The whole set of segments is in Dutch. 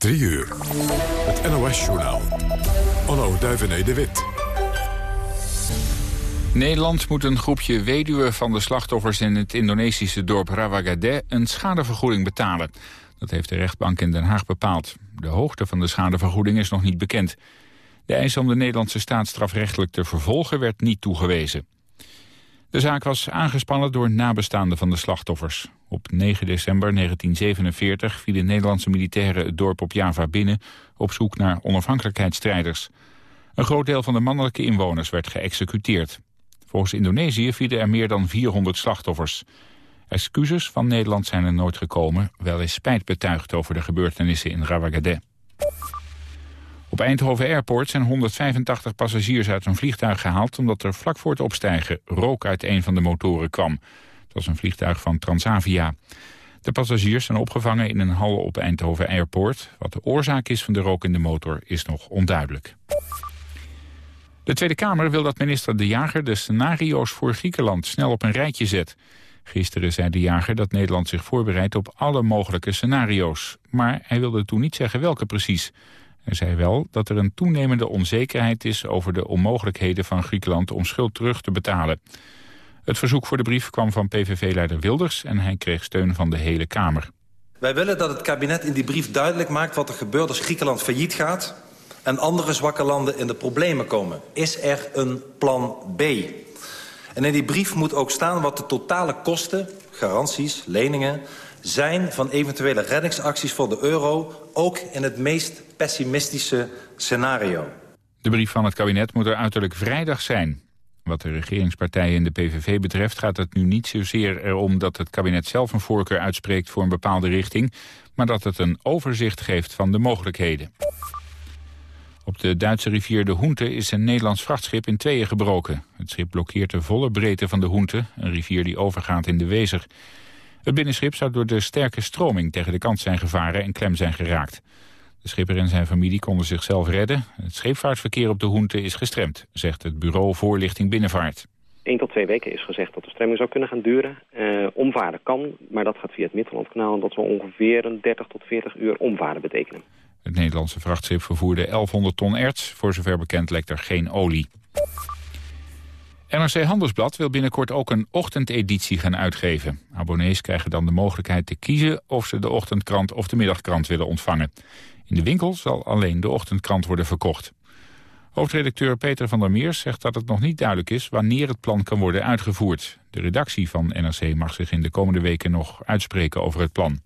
3 uur. Het NOS-journaal. Onno Duivené de Wit. Nederland moet een groepje weduwen van de slachtoffers in het Indonesische dorp Rawagade een schadevergoeding betalen. Dat heeft de rechtbank in Den Haag bepaald. De hoogte van de schadevergoeding is nog niet bekend. De eis om de Nederlandse staat strafrechtelijk te vervolgen werd niet toegewezen. De zaak was aangespannen door nabestaanden van de slachtoffers. Op 9 december 1947 vielen Nederlandse militairen het dorp op Java binnen... op zoek naar onafhankelijkheidsstrijders. Een groot deel van de mannelijke inwoners werd geëxecuteerd. Volgens Indonesië vielen er meer dan 400 slachtoffers. Excuses van Nederland zijn er nooit gekomen... wel is spijt betuigd over de gebeurtenissen in Rawagade. Op Eindhoven Airport zijn 185 passagiers uit een vliegtuig gehaald... omdat er vlak voor het opstijgen rook uit een van de motoren kwam. Dat was een vliegtuig van Transavia. De passagiers zijn opgevangen in een hal op Eindhoven Airport. Wat de oorzaak is van de rook in de motor is nog onduidelijk. De Tweede Kamer wil dat minister De Jager de scenario's voor Griekenland snel op een rijtje zet. Gisteren zei De Jager dat Nederland zich voorbereidt op alle mogelijke scenario's. Maar hij wilde toen niet zeggen welke precies. Hij zei wel dat er een toenemende onzekerheid is over de onmogelijkheden van Griekenland om schuld terug te betalen. Het verzoek voor de brief kwam van PVV-leider Wilders en hij kreeg steun van de hele Kamer. Wij willen dat het kabinet in die brief duidelijk maakt wat er gebeurt als Griekenland failliet gaat en andere zwakke landen in de problemen komen. Is er een plan B? En in die brief moet ook staan wat de totale kosten, garanties, leningen zijn van eventuele reddingsacties voor de euro... ook in het meest pessimistische scenario. De brief van het kabinet moet er uiterlijk vrijdag zijn. Wat de regeringspartijen in de PVV betreft gaat het nu niet zozeer erom dat het kabinet zelf een voorkeur uitspreekt voor een bepaalde richting, maar dat het een overzicht geeft van de mogelijkheden. Op de Duitse rivier de Hoente is een Nederlands vrachtschip in tweeën gebroken. Het schip blokkeert de volle breedte van de Hoente, een rivier die overgaat in de Wezer. Het binnenschip zou door de sterke stroming tegen de kant zijn gevaren en klem zijn geraakt. De schipper en zijn familie konden zichzelf redden. Het scheepvaartverkeer op de Hoente is gestremd, zegt het bureau Voorlichting Binnenvaart. 1 tot 2 weken is gezegd dat de stremming zou kunnen gaan duren. Uh, omvaren kan, maar dat gaat via het Middellandkanaal... en dat zal ongeveer een 30 tot 40 uur omvaren betekenen. Het Nederlandse vrachtschip vervoerde 1100 ton erts. Voor zover bekend lekt er geen olie. NRC Handelsblad wil binnenkort ook een ochtendeditie gaan uitgeven. Abonnees krijgen dan de mogelijkheid te kiezen of ze de ochtendkrant of de middagkrant willen ontvangen. In de winkel zal alleen de ochtendkrant worden verkocht. Hoofdredacteur Peter van der Meers zegt dat het nog niet duidelijk is wanneer het plan kan worden uitgevoerd. De redactie van NRC mag zich in de komende weken nog uitspreken over het plan.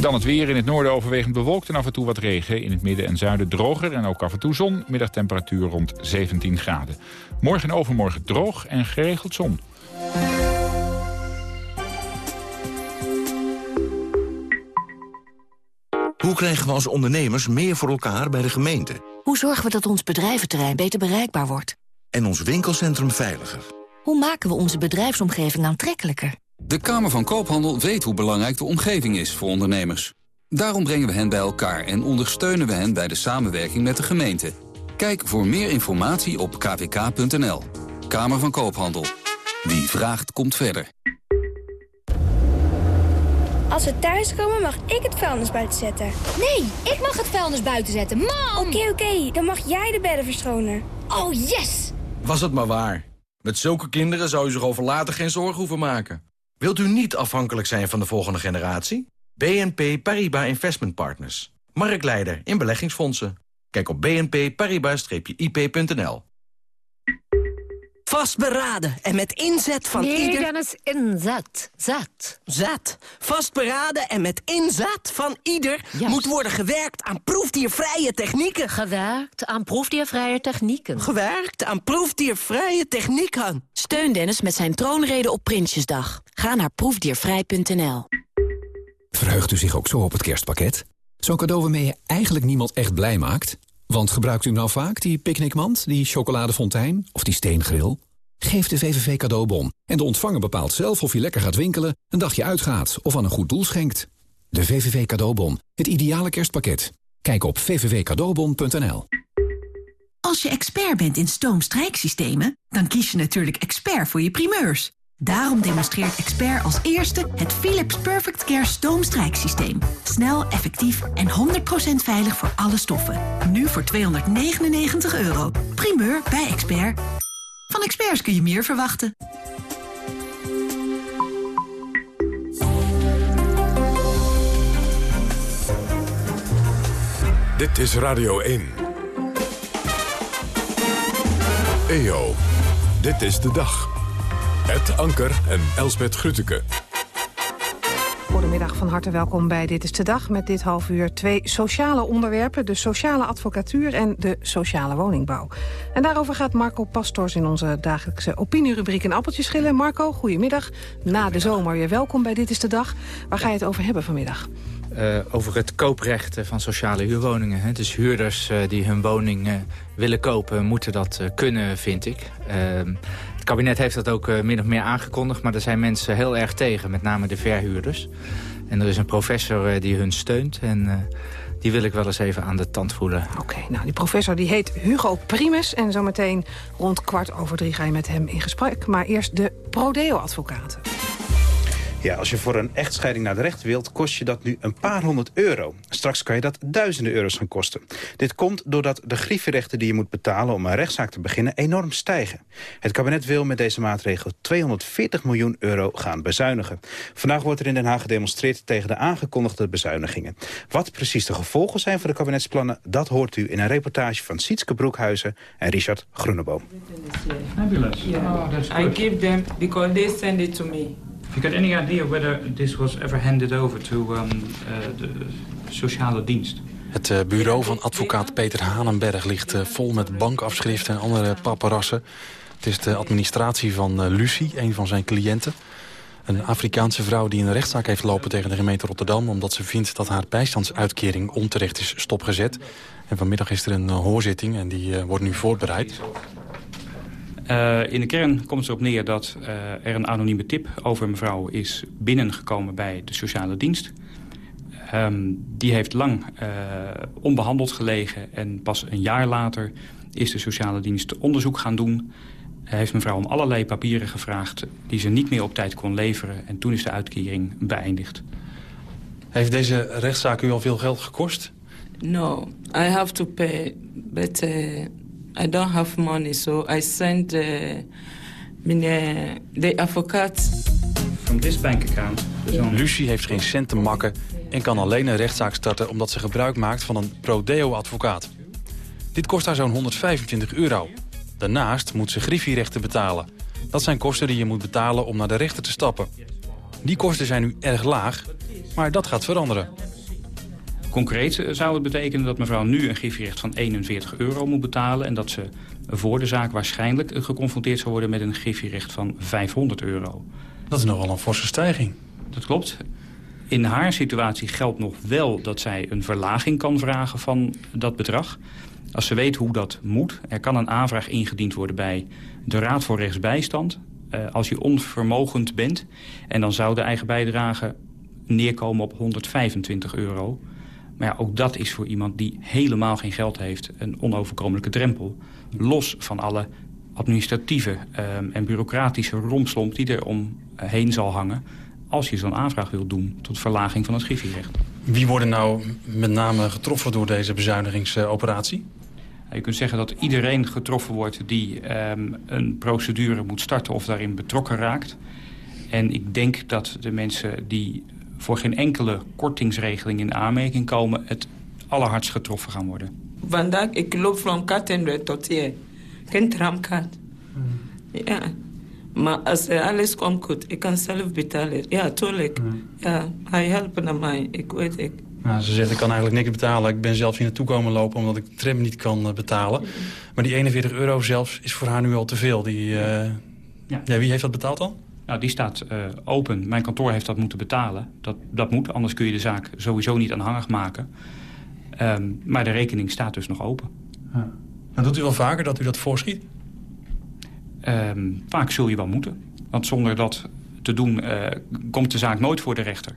Dan het weer in het noorden overwegend bewolkt en af en toe wat regen. In het midden en zuiden droger en ook af en toe zon. Middagtemperatuur rond 17 graden. Morgen en overmorgen droog en geregeld zon. Hoe krijgen we als ondernemers meer voor elkaar bij de gemeente? Hoe zorgen we dat ons bedrijventerrein beter bereikbaar wordt? En ons winkelcentrum veiliger? Hoe maken we onze bedrijfsomgeving aantrekkelijker? De Kamer van Koophandel weet hoe belangrijk de omgeving is voor ondernemers. Daarom brengen we hen bij elkaar en ondersteunen we hen bij de samenwerking met de gemeente. Kijk voor meer informatie op kvk.nl. Kamer van Koophandel. Wie vraagt, komt verder. Als we thuiskomen mag ik het vuilnis buiten zetten. Nee, ik mag het vuilnis buiten zetten. Mam! Oké, oké, dan mag jij de bedden verschonen. Oh, yes! Was het maar waar. Met zulke kinderen zou u zich over later geen zorgen hoeven maken. Wilt u niet afhankelijk zijn van de volgende generatie? BNP Paribas Investment Partners. Marktleider in beleggingsfondsen. Kijk op bnpparibas-ip.nl. Vastberaden en met inzet van nee, ieder... Dennis, inzet. Zet. Zet. Vastberaden en met inzet van ieder... moet worden gewerkt aan proefdiervrije technieken. Gewerkt aan proefdiervrije technieken. Gewerkt aan proefdiervrije technieken. Steun Dennis met zijn troonrede op Prinsjesdag. Ga naar proefdiervrij.nl. Verheugt u zich ook zo op het kerstpakket? Zo'n cadeau waarmee je eigenlijk niemand echt blij maakt... Want gebruikt u nou vaak die picknickmand, die chocoladefontein of die steengril? Geef de VVV cadeaubon en de ontvanger bepaalt zelf of je lekker gaat winkelen, een dagje uitgaat of aan een goed doel schenkt. De VVV cadeaubon, het ideale kerstpakket. Kijk op vvvcadeaubon.nl. Als je expert bent in stoomstrijksystemen, dan kies je natuurlijk expert voor je primeurs. Daarom demonstreert Expert als eerste het Philips Perfect Care stoomstrijksysteem. Snel, effectief en 100% veilig voor alle stoffen. Nu voor 299 euro. Primeur bij Expert. Van experts kun je meer verwachten. Dit is Radio 1. EO, dit is de dag. Het Anker en Elsbet Grütke. Goedemiddag, van harte welkom bij Dit is de Dag. Met dit half uur twee sociale onderwerpen. De sociale advocatuur en de sociale woningbouw. En daarover gaat Marco Pastors in onze dagelijkse opinierubriek in Appeltjes schillen. Marco, goedemiddag. Na de zomer weer welkom bij Dit is de Dag. Waar ga je het over hebben vanmiddag? Uh, over het kooprecht van sociale huurwoningen. Hè. Dus huurders uh, die hun woning uh, willen kopen, moeten dat kunnen, vind ik. Het kabinet heeft dat ook min of meer aangekondigd... maar daar zijn mensen heel erg tegen, met name de verhuurders. En er is een professor die hun steunt en... die wil ik wel eens even aan de tand voelen. Oké, nou die professor die heet Hugo Primus. En zometeen rond kwart over drie ga je met hem in gesprek. Maar eerst de Prodeo-advocaten. Ja, als je voor een echtscheiding naar de rechter wilt, kost je dat nu een paar honderd euro. Straks kan je dat duizenden euro's gaan kosten. Dit komt doordat de griffierechten die je moet betalen om een rechtszaak te beginnen enorm stijgen. Het kabinet wil met deze maatregel 240 miljoen euro gaan bezuinigen. Vandaag wordt er in Den Haag gedemonstreerd tegen de aangekondigde bezuinigingen. Wat precies de gevolgen zijn voor de kabinetsplannen, dat hoort u in een reportage van Sietske Broekhuizen en Richard Groeneboom. Oh. I give them because they send it to me. Have you got any idea whether this was ever handed over to um, uh, de sociale dienst? Het uh, bureau van advocaat Peter Hanenberg ligt uh, vol met bankafschriften en andere paparassen. Het is de administratie van uh, Lucie, een van zijn cliënten. Een Afrikaanse vrouw die een rechtszaak heeft lopen tegen de gemeente Rotterdam... omdat ze vindt dat haar bijstandsuitkering onterecht is stopgezet. En vanmiddag is er een hoorzitting en die wordt nu voorbereid. Uh, in de kern komt het erop neer dat uh, er een anonieme tip over mevrouw is binnengekomen bij de sociale dienst. Um, die heeft lang uh, onbehandeld gelegen en pas een jaar later is de sociale dienst onderzoek gaan doen. Hij heeft mevrouw om allerlei papieren gevraagd die ze niet meer op tijd kon leveren. En toen is de uitkering beëindigd. Heeft deze rechtszaak u al veel geld gekost? No, I have to pay, but I don't have money, so I sent uh, meneer de advocaat. From this bank account. Dus Lucie heeft geen cent te makken en kan alleen een rechtszaak starten... omdat ze gebruik maakt van een pro-deo-advocaat. Dit kost haar zo'n 125 euro. Daarnaast moet ze griffierechten betalen. Dat zijn kosten die je moet betalen om naar de rechter te stappen. Die kosten zijn nu erg laag, maar dat gaat veranderen. Concreet zou het betekenen dat mevrouw nu een griffierecht van 41 euro moet betalen... en dat ze voor de zaak waarschijnlijk geconfronteerd zou worden met een griffierecht van 500 euro. Dat is nogal een forse stijging. Dat klopt. In haar situatie geldt nog wel dat zij een verlaging kan vragen van dat bedrag. Als ze weet hoe dat moet, er kan een aanvraag ingediend worden bij de Raad voor Rechtsbijstand... Eh, als je onvermogend bent. En dan zou de eigen bijdrage neerkomen op 125 euro. Maar ja, ook dat is voor iemand die helemaal geen geld heeft... een onoverkomelijke drempel. Los van alle administratieve um, en bureaucratische romslomp... die er omheen zal hangen als je zo'n aanvraag wilt doen... tot verlaging van het griffierecht. Wie worden nou met name getroffen door deze bezuinigingsoperatie? Je kunt zeggen dat iedereen getroffen wordt die um, een procedure moet starten of daarin betrokken raakt. En ik denk dat de mensen die voor geen enkele kortingsregeling in aanmerking komen... het allerhardst getroffen gaan worden. Vandaag, ik loop van Kattenburg tot hier. Geen tramkaart. Hmm. Ja. Maar als er alles komt goed, ik kan zelf betalen. Ja, tuurlijk. Hmm. Ja, hij helpt naar mij, ik weet het. Nou, ze zegt, ik kan eigenlijk niks betalen. Ik ben zelf hier naartoe komen lopen omdat ik de tram niet kan uh, betalen. Maar die 41 euro zelfs is voor haar nu al te veel. Die, uh, ja. ja. wie heeft dat betaald dan? Nou, die staat uh, open. Mijn kantoor heeft dat moeten betalen. Dat, dat moet, anders kun je de zaak sowieso niet aanhangig maken. Um, maar de rekening staat dus nog open. Ja. En doet u wel vaker dat u dat voorschiet? Um, vaak zul je wel moeten. Want zonder dat te doen uh, komt de zaak nooit voor de rechter.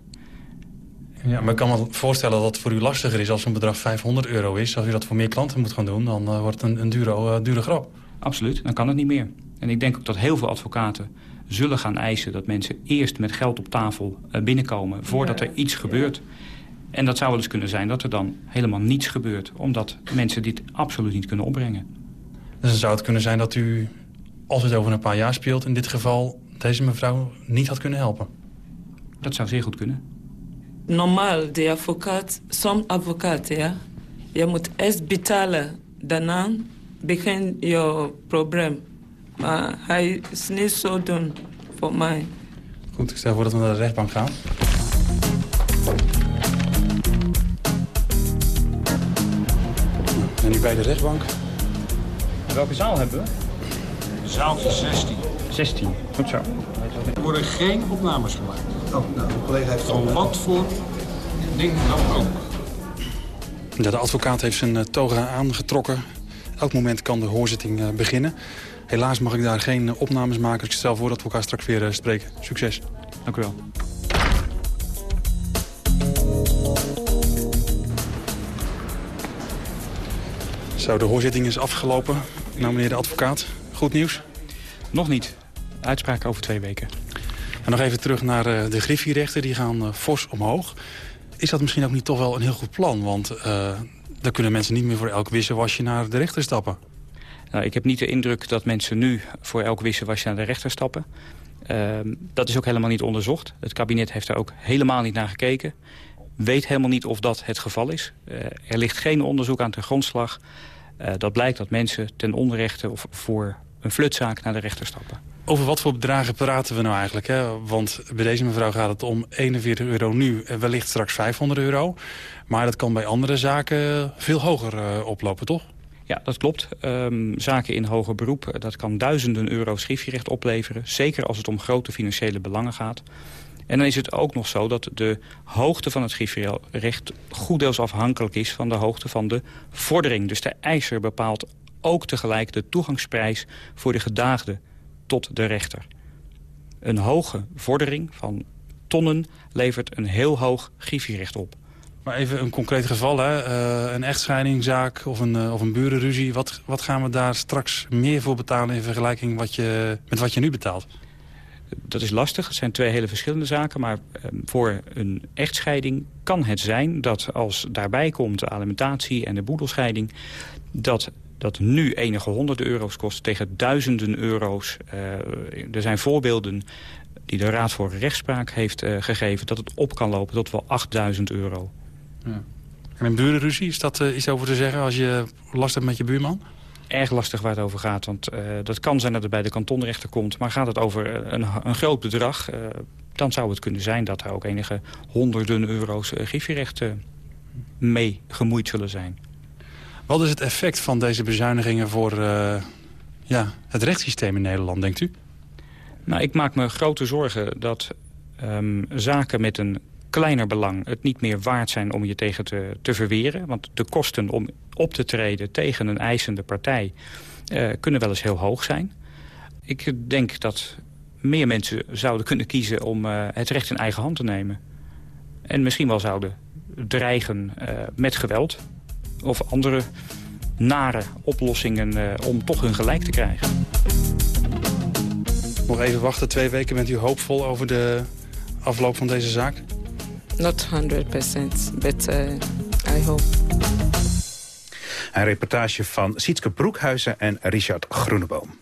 Ja, maar ik kan me voorstellen dat het voor u lastiger is als een bedrag 500 euro is. Als u dat voor meer klanten moet gaan doen, dan uh, wordt het een, een dure, dure grap. Absoluut, dan kan het niet meer. En ik denk ook dat heel veel advocaten zullen gaan eisen dat mensen eerst met geld op tafel eh, binnenkomen... voordat er iets gebeurt. En dat zou wel eens kunnen zijn dat er dan helemaal niets gebeurt... omdat mensen dit absoluut niet kunnen opbrengen. Dus dan zou het kunnen zijn dat u, als het over een paar jaar speelt... in dit geval deze mevrouw niet had kunnen helpen? Dat zou zeer goed kunnen. Normaal, de advocaat, soms advocaat, ja. Je moet eerst betalen, daarna begin je probleem. Maar hij is niet zo doen voor mij. Goed, ik stel voor dat we naar de rechtbank gaan. En nu bij de rechtbank. Welke zaal hebben we? Zaaltje 16. 16, goed zo. Er worden geen opnames gemaakt. Oh, nou, de collega heeft... Van wat voor ding dan ook. Ja, de advocaat heeft zijn uh, toga aangetrokken. Elk moment kan de hoorzitting uh, beginnen. Helaas mag ik daar geen opnames maken. Dus ik stel voor dat we elkaar straks weer spreken. Succes. Dank u wel. Zo, de hoorzitting is afgelopen. Nou, meneer de advocaat, goed nieuws? Nog niet. Uitspraak over twee weken. En nog even terug naar uh, de griffierechten. Die gaan uh, fors omhoog. Is dat misschien ook niet toch wel een heel goed plan? Want uh, dan kunnen mensen niet meer voor elk wisselwasje naar de rechter stappen. Nou, ik heb niet de indruk dat mensen nu voor elk wisselwasje naar de rechter stappen. Ehm, dat is ook helemaal niet onderzocht. Het kabinet heeft daar ook helemaal niet naar gekeken. Weet helemaal niet of dat het geval is. er ligt geen onderzoek aan ten grondslag. dat blijkt dat mensen ten onrechte of voor een flutzaak naar de rechter stappen. Over wat voor bedragen praten we nou eigenlijk? Hè? Want bij deze mevrouw gaat het om 41 euro nu en wellicht straks 500 euro. Maar dat kan bij andere zaken veel hoger uh, oplopen, toch? Ja, dat klopt. Um, zaken in hoger beroep, dat kan duizenden euro schriftjerecht opleveren. Zeker als het om grote financiële belangen gaat. En dan is het ook nog zo dat de hoogte van het schriftrecht goed deels afhankelijk is van de hoogte van de vordering. Dus de eiser bepaalt ook tegelijk de toegangsprijs voor de gedaagde tot de rechter. Een hoge vordering van tonnen levert een heel hoog griffierecht op. Maar even een concreet geval, hè? Uh, een echtscheidingzaak of een, uh, of een burenruzie. Wat, wat gaan we daar straks meer voor betalen in vergelijking wat je, met wat je nu betaalt? Dat is lastig. Het zijn twee hele verschillende zaken. Maar uh, voor een echtscheiding kan het zijn dat als daarbij komt de alimentatie en de boedelscheiding... dat dat nu enige honderden euro's kost tegen duizenden euro's. Uh, er zijn voorbeelden die de Raad voor Rechtspraak heeft gegeven... dat het op kan lopen tot wel 8000 euro. Ja. En een burenruzie, is dat uh, iets over te zeggen als je last hebt met je buurman? Erg lastig waar het over gaat, want dat kan zijn dat het bij de kantonrechter komt... maar gaat het over een, een groot bedrag, dan zou het kunnen zijn... dat er ook enige honderden euro's griffierecht mee gemoeid zullen zijn. Wat is het effect van deze bezuinigingen voor uh, ja, het rechtssysteem in Nederland, denkt u? Nou, ik maak me grote zorgen dat um, zaken met een kleiner belang... het niet meer waard zijn om je tegen te, te verweren. Want de kosten om op te treden tegen een eisende partij... Uh, kunnen wel eens heel hoog zijn. Ik denk dat meer mensen zouden kunnen kiezen om uh, het recht in eigen hand te nemen. En misschien wel zouden dreigen met geweld of andere nare oplossingen om toch hun gelijk te krijgen. Nog even wachten, twee weken bent u hoopvol over de afloop van deze zaak? Not 100%, but uh, I hope. Een reportage van Sietske Broekhuizen en Richard Groeneboom.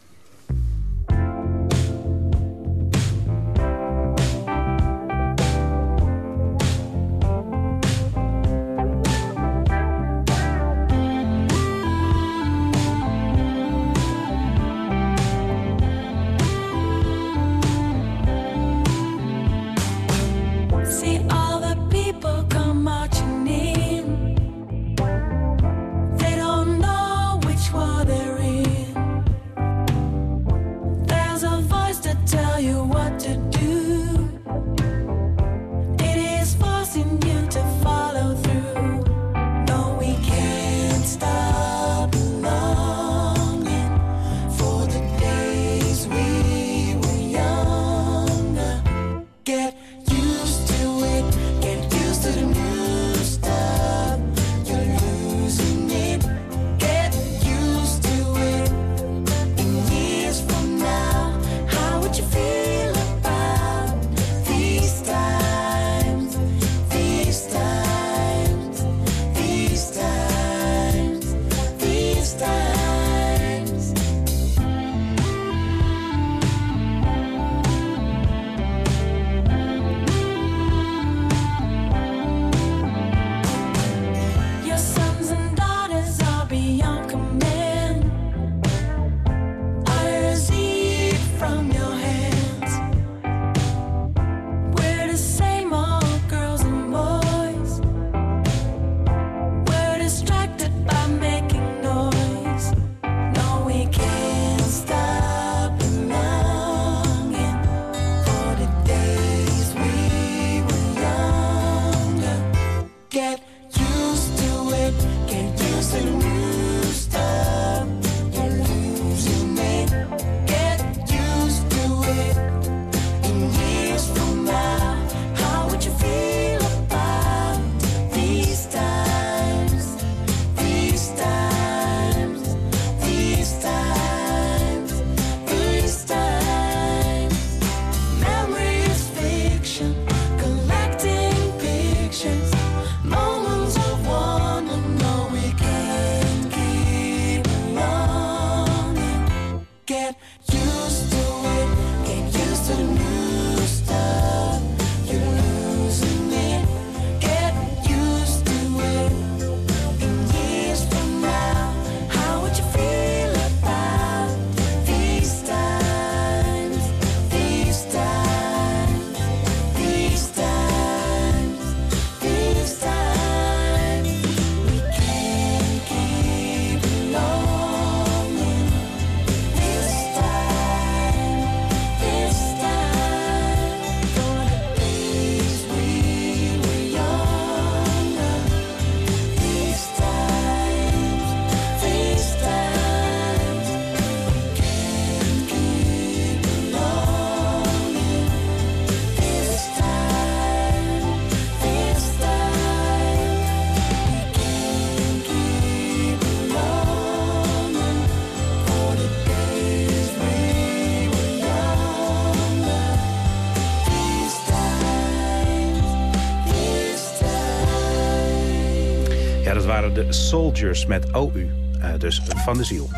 De Soldiers met OU, uh, dus van de ziel.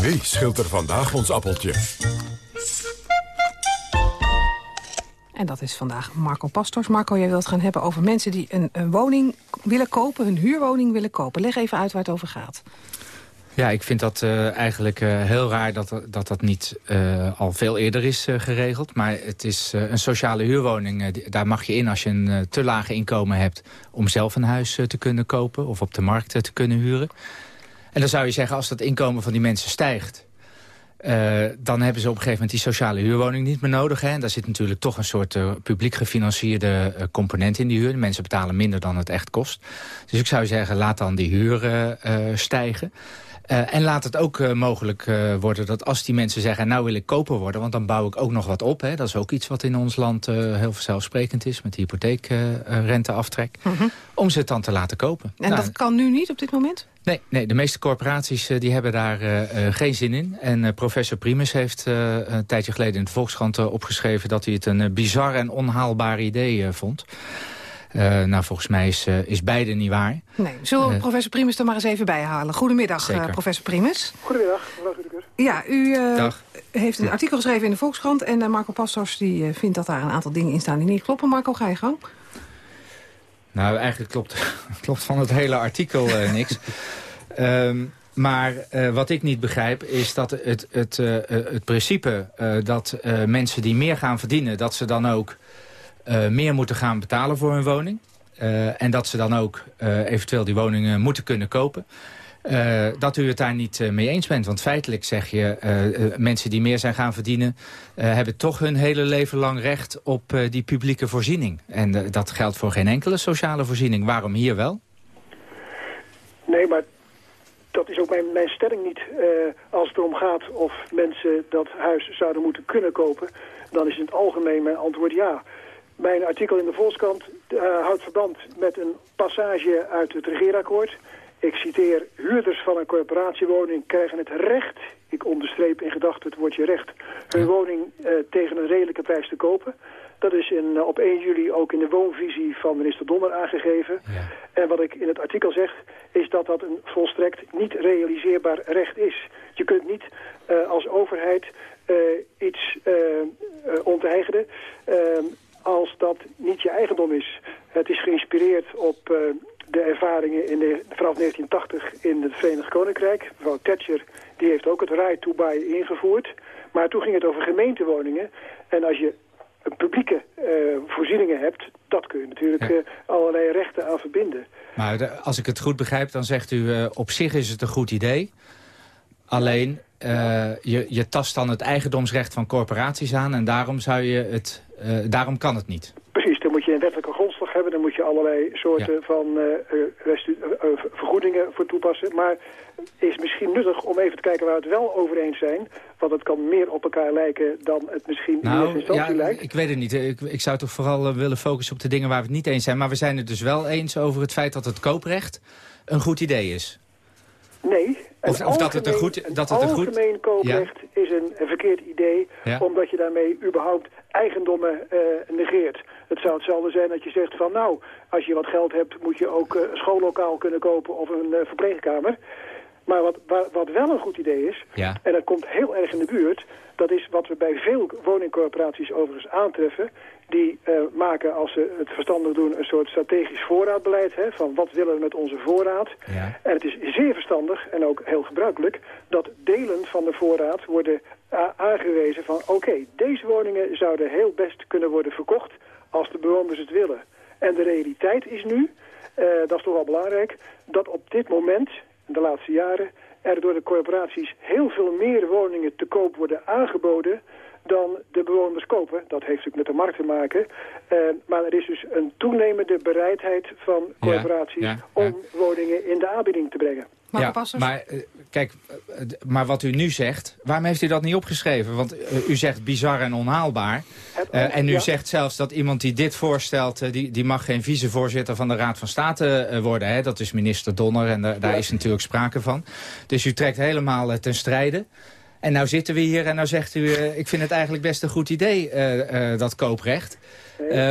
Wie scheelt er vandaag ons appeltje? En dat is vandaag Marco Pastors. Marco, jij wilt het gaan hebben over mensen die een, een woning willen kopen... een huurwoning willen kopen. Leg even uit waar het over gaat. Ja, ik vind dat uh, eigenlijk uh, heel raar dat dat, dat niet uh, al veel eerder is geregeld. Maar het is een sociale huurwoning. daar mag je in als je een te lage inkomen hebt... om zelf een huis te kunnen kopen of op de markt te kunnen huren. En dan zou je zeggen, als dat inkomen van die mensen stijgt... Dan hebben ze op een gegeven moment die sociale huurwoning niet meer nodig. Hè? En daar zit natuurlijk toch een soort publiek gefinancierde component in die huur. De mensen betalen minder dan het echt kost. Dus ik zou zeggen, laat dan die huur stijgen. Uh, en laat het ook uh, mogelijk uh, worden dat als die mensen zeggen... nou wil ik koper worden, want dan bouw ik ook nog wat op. Hè. Dat is ook iets wat in ons land heel vanzelfsprekend is... met de hypotheekrenteaftrek. -hmm. Om ze het dan te laten kopen. En nou, dat kan nu niet op dit moment? Nee, nee de meeste corporaties die hebben daar geen zin in. En professor Primus heeft een tijdje geleden in de Volkskrant opgeschreven... dat hij het een bizar en onhaalbaar idee vond. Uh, nou, volgens mij is, uh, is beide niet waar. Nee, zullen we uh, professor Primus er maar eens even bij halen? Goedemiddag, professor Primus. Goedemiddag, mevrouw. Ja, u heeft een artikel geschreven in de Volkskrant... en Marco Pastors die, vindt dat daar een aantal dingen in staan die niet kloppen. Marco, ga je gang. Nou, eigenlijk klopt, klopt van het hele artikel niks. um, maar uh, wat ik niet begrijp is dat het, het, uh, het principe uh, dat mensen die meer gaan verdienen... dat ze dan ook uh, meer moeten gaan betalen voor hun woning. Uh, en dat ze dan ook uh, eventueel die woningen moeten kunnen kopen. dat u het daar niet mee eens bent. Want feitelijk zeg je, mensen die meer zijn gaan verdienen... hebben toch hun hele leven lang recht op die publieke voorziening. En dat geldt voor geen enkele sociale voorziening. Waarom hier wel? Nee, maar dat is ook mijn, mijn stelling niet. als het erom gaat of mensen dat huis zouden moeten kunnen kopen... dan is in het algemeen mijn antwoord ja... Mijn artikel in de Volkskrant uh, houdt verband met een passage uit het regeerakkoord. Ik citeer, huurders van een corporatiewoning krijgen het recht, ik onderstreep in gedachten het woordje recht, hun woning uh, tegen een redelijke prijs te kopen. Dat is in, uh, op 1 juli ook in de woonvisie van minister Donner aangegeven. Ja. En wat ik in het artikel zeg, is dat dat een volstrekt niet realiseerbaar recht is. Je kunt niet uh, als overheid iets uh, onteigenen als dat niet je eigendom is. Het is geïnspireerd op uh, de ervaringen in de, vanaf 1980 in het Verenigd Koninkrijk. Mevrouw Thatcher die heeft ook het right to buy ingevoerd. Maar toen ging het over gemeentewoningen. En als je publieke uh, voorzieningen hebt, dat kun je natuurlijk uh, allerlei rechten aan verbinden. Maar de, als ik het goed begrijp, dan zegt u uh, op zich is het een goed idee. Alleen, je, je tast dan het eigendomsrecht van corporaties aan... en daarom, zou je het, daarom kan het niet. Precies, dan moet je een wettelijke grondslag hebben. Dan moet je allerlei soorten ja. van vergoedingen voor toepassen. Maar is misschien nuttig om even te kijken waar we het wel over eens zijn. Want het kan meer op elkaar lijken dan het misschien nou, in eerste instantie ja, lijkt. Ik weet het niet. Ik, ik zou toch vooral willen focussen op de dingen waar we het niet eens zijn. Maar we zijn het dus wel eens over het feit dat het kooprecht een goed idee is. Nee. Of, of dat het een goed... Dat het een goed algemeen kooprecht ja. is een, een, verkeerd idee... Ja. omdat je daarmee überhaupt eigendommen uh, negeert. Het zou hetzelfde zijn dat je zegt van... nou, als je wat geld hebt moet je ook uh, een schoollokaal kunnen kopen... of een uh, verpleegkamer. Maar wat, wat, wat, wel een goed idee is, ja. en dat komt heel erg in de buurt... dat is wat we bij veel woningcorporaties overigens aantreffen... die uh, maken, als ze het verstandig doen, een soort strategisch voorraadbeleid... Hè, van wat willen we met onze voorraad. Ja. En het is zeer verstandig, en ook heel gebruikelijk... dat delen van de voorraad worden aangewezen van... oké, okay, deze woningen zouden heel best kunnen worden verkocht als de bewoners het willen. En de realiteit is nu, uh, dat is toch wel belangrijk... dat op dit moment de laatste jaren er door de corporaties heel veel meer woningen te koop worden aangeboden dan de bewoners kopen. Dat heeft natuurlijk met de markt te maken. Uh, maar er is dus een toenemende bereidheid van corporaties ja, ja, om woningen in de aanbieding te brengen. Maar, ja, maar uh, kijk, uh, maar wat u nu zegt, waarom heeft u dat niet opgeschreven? Want uh, u zegt bizar en onhaalbaar. en u ja. zegt zelfs dat iemand die dit voorstelt, die, die mag geen vicevoorzitter van de Raad van State worden. Hè? Dat is minister Donner en daar ja. is natuurlijk sprake van. Dus u trekt helemaal ten strijde. En nou zitten we hier en nou zegt u, ik vind het eigenlijk best een goed idee, dat kooprecht.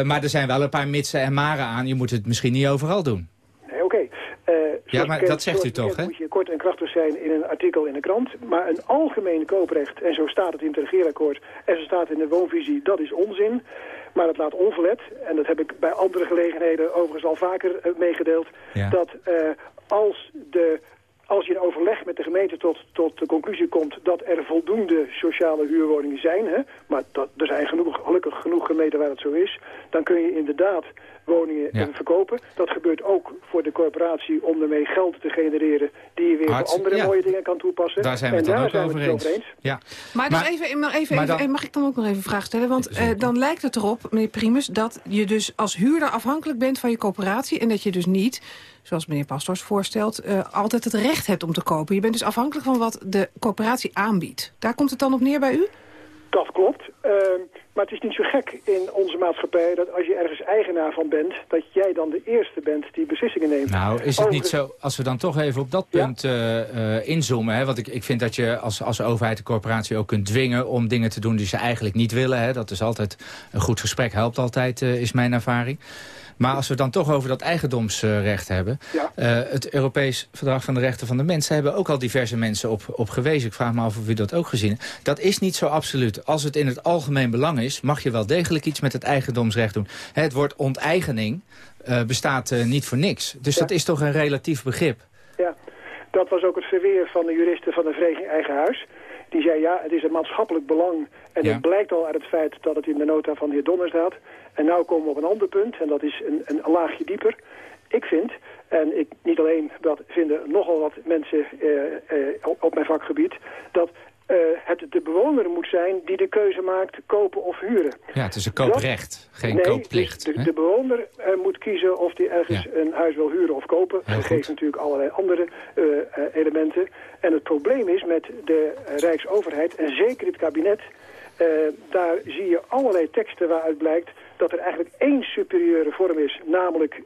maar er zijn wel een paar mitsen en maren aan, je moet het misschien niet overal doen. Nee, oké. Okay. Ja, maar dat zegt u toch, hè? moet je kort en krachtig zijn in een artikel in de krant. Maar een algemeen kooprecht, en zo staat het in het regeerakkoord... en zo staat het in de woonvisie, dat is onzin. Maar dat laat onverlet, en dat heb ik bij andere gelegenheden overigens al vaker eh, meegedeeld... dat uh, als de als je in overleg met de gemeente tot, tot de conclusie komt dat er voldoende sociale huurwoningen zijn, hè, maar dat, er zijn genoeg, gelukkig genoeg gemeenten waar het zo is, dan kun je inderdaad woningen verkopen. Dat gebeurt ook voor de corporatie om ermee geld te genereren die je weer voor andere mooie dingen kan toepassen. Daar zijn we het dan ook over eens. eens. Ja. Maar, maar, even, maar even, even mag ik dan ook nog even een vraag stellen? Want uh, dan lijkt het erop, meneer Primus, dat je dus als huurder afhankelijk bent van je coöperatie en dat je dus niet zoals meneer Pastors voorstelt, uh, altijd het recht hebt om te kopen. Je bent dus afhankelijk van wat de coöperatie aanbiedt. Daar komt het dan op neer bij u? Dat klopt. Uh, maar het is niet zo gek in onze maatschappij dat als je ergens eigenaar van bent... dat jij dan de eerste bent die beslissingen neemt. Nou, is het niet zo, als we dan toch even op dat punt ja? uh, uh, inzoomen... Hè, want ik, ik vind dat je als, als overheid de corporatie ook kunt dwingen... om dingen te doen die ze eigenlijk niet willen. Hè. Dat is altijd een goed gesprek, helpt altijd, uh, is mijn ervaring. Maar als we dan toch over dat eigendomsrecht hebben... Ja. Uh, het Europees Verdrag van de Rechten van de Mens... daar hebben ook al diverse mensen op, op gewezen. Ik vraag me af of u dat ook gezien hebt. Dat is niet zo absoluut. Als het in het algemeen belang is... mag je wel degelijk iets met het eigendomsrecht doen. Het woord onteigening uh, bestaat uh, niet voor niks. Dus ja. dat is toch een relatief begrip. Ja, dat was ook het verweer van de juristen van de Vereniging Eigen Huis... Die zei, ja, het is een maatschappelijk belang. En ja. het blijkt al uit het feit dat het in de nota van de heer Donner staat. En nu komen we op een ander punt, en dat is een, een laagje dieper. Ik vind, en ik, niet alleen dat vinden nogal wat mensen uh, uh, op, mijn vakgebied... dat uh, het de bewoner moet zijn die de keuze maakt kopen of huren. Ja, het is een kooprecht, dat, geen nee, koopplicht. De, de, bewoner uh, moet kiezen of hij ergens ja. een huis wil huren of kopen. Dat geeft natuurlijk allerlei andere uh, elementen. En het probleem is met de Rijksoverheid, en zeker het kabinet... daar zie je allerlei teksten waaruit blijkt dat er eigenlijk één superieure vorm is, namelijk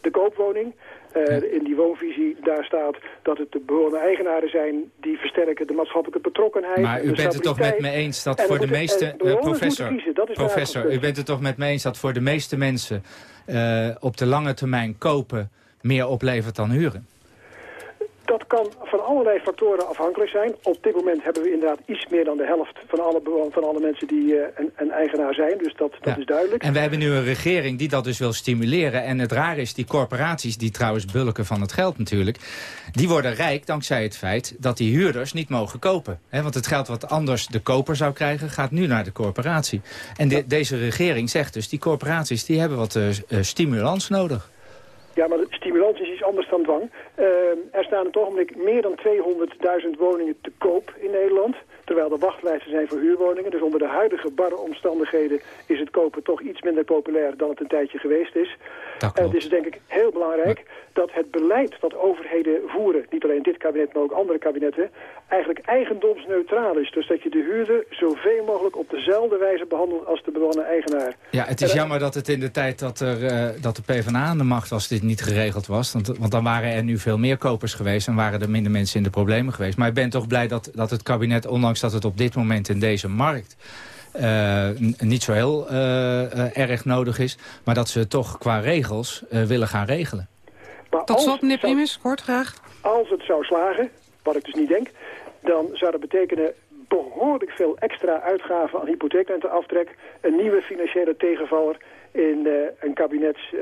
de koopwoning... Uh, ja. In die woonvisie, daar staat dat het de bewoner-eigenaren zijn... die versterken de maatschappelijke betrokkenheid. Maar u bent het toch met me eens dat voor de meeste... De uh, professor, professor u bent het toch met me eens dat voor de meeste mensen... Uh, op de lange termijn kopen meer oplevert dan huren? Dat kan van allerlei factoren afhankelijk zijn. Op dit moment hebben we inderdaad iets meer dan de helft van alle, van alle mensen die uh, een, een, eigenaar zijn. Dus dat, dat ja. is duidelijk. En we hebben nu een regering die dat dus wil stimuleren. En het raar is, die corporaties, die trouwens bulken van het geld natuurlijk... die worden rijk dankzij het feit dat die huurders niet mogen kopen. He, want het geld wat anders de koper zou krijgen, gaat nu naar de corporatie. En de, deze regering zegt dus, die corporaties die hebben wat uh, stimulans nodig. Ja, maar stimulans is iets anders dan dwang. Uh, er staan op het ogenblik meer dan 200.000 woningen te koop in Nederland. Terwijl er wachtlijsten zijn voor huurwoningen. Dus onder de huidige barre omstandigheden is het kopen toch iets minder populair dan het een tijdje geweest is. En het is denk ik heel belangrijk dat het beleid dat overheden voeren, niet alleen dit kabinet, maar ook andere kabinetten, eigenlijk eigendomsneutraal is. Dus dat je de huurder zoveel mogelijk op dezelfde wijze behandelt als de bewoner-eigenaar. Ja, het is jammer dat het in de tijd dat, er, uh, dat de PvdA aan de macht was dit niet geregeld was. Want, want dan waren er nu veel meer kopers geweest en waren er minder mensen in de problemen geweest. Maar ik ben toch blij dat, dat het kabinet, ondanks dat het op dit moment in deze markt uh, niet zo heel uh, uh, erg nodig is. Maar dat ze toch qua regels willen gaan regelen. Maar Tot slot, meneer Primus, kort graag. Als het zou slagen, wat ik dus niet denk... dan zou dat betekenen behoorlijk veel extra uitgaven aan hypotheekrenteaftrek... een nieuwe financiële tegenvaller in een kabinets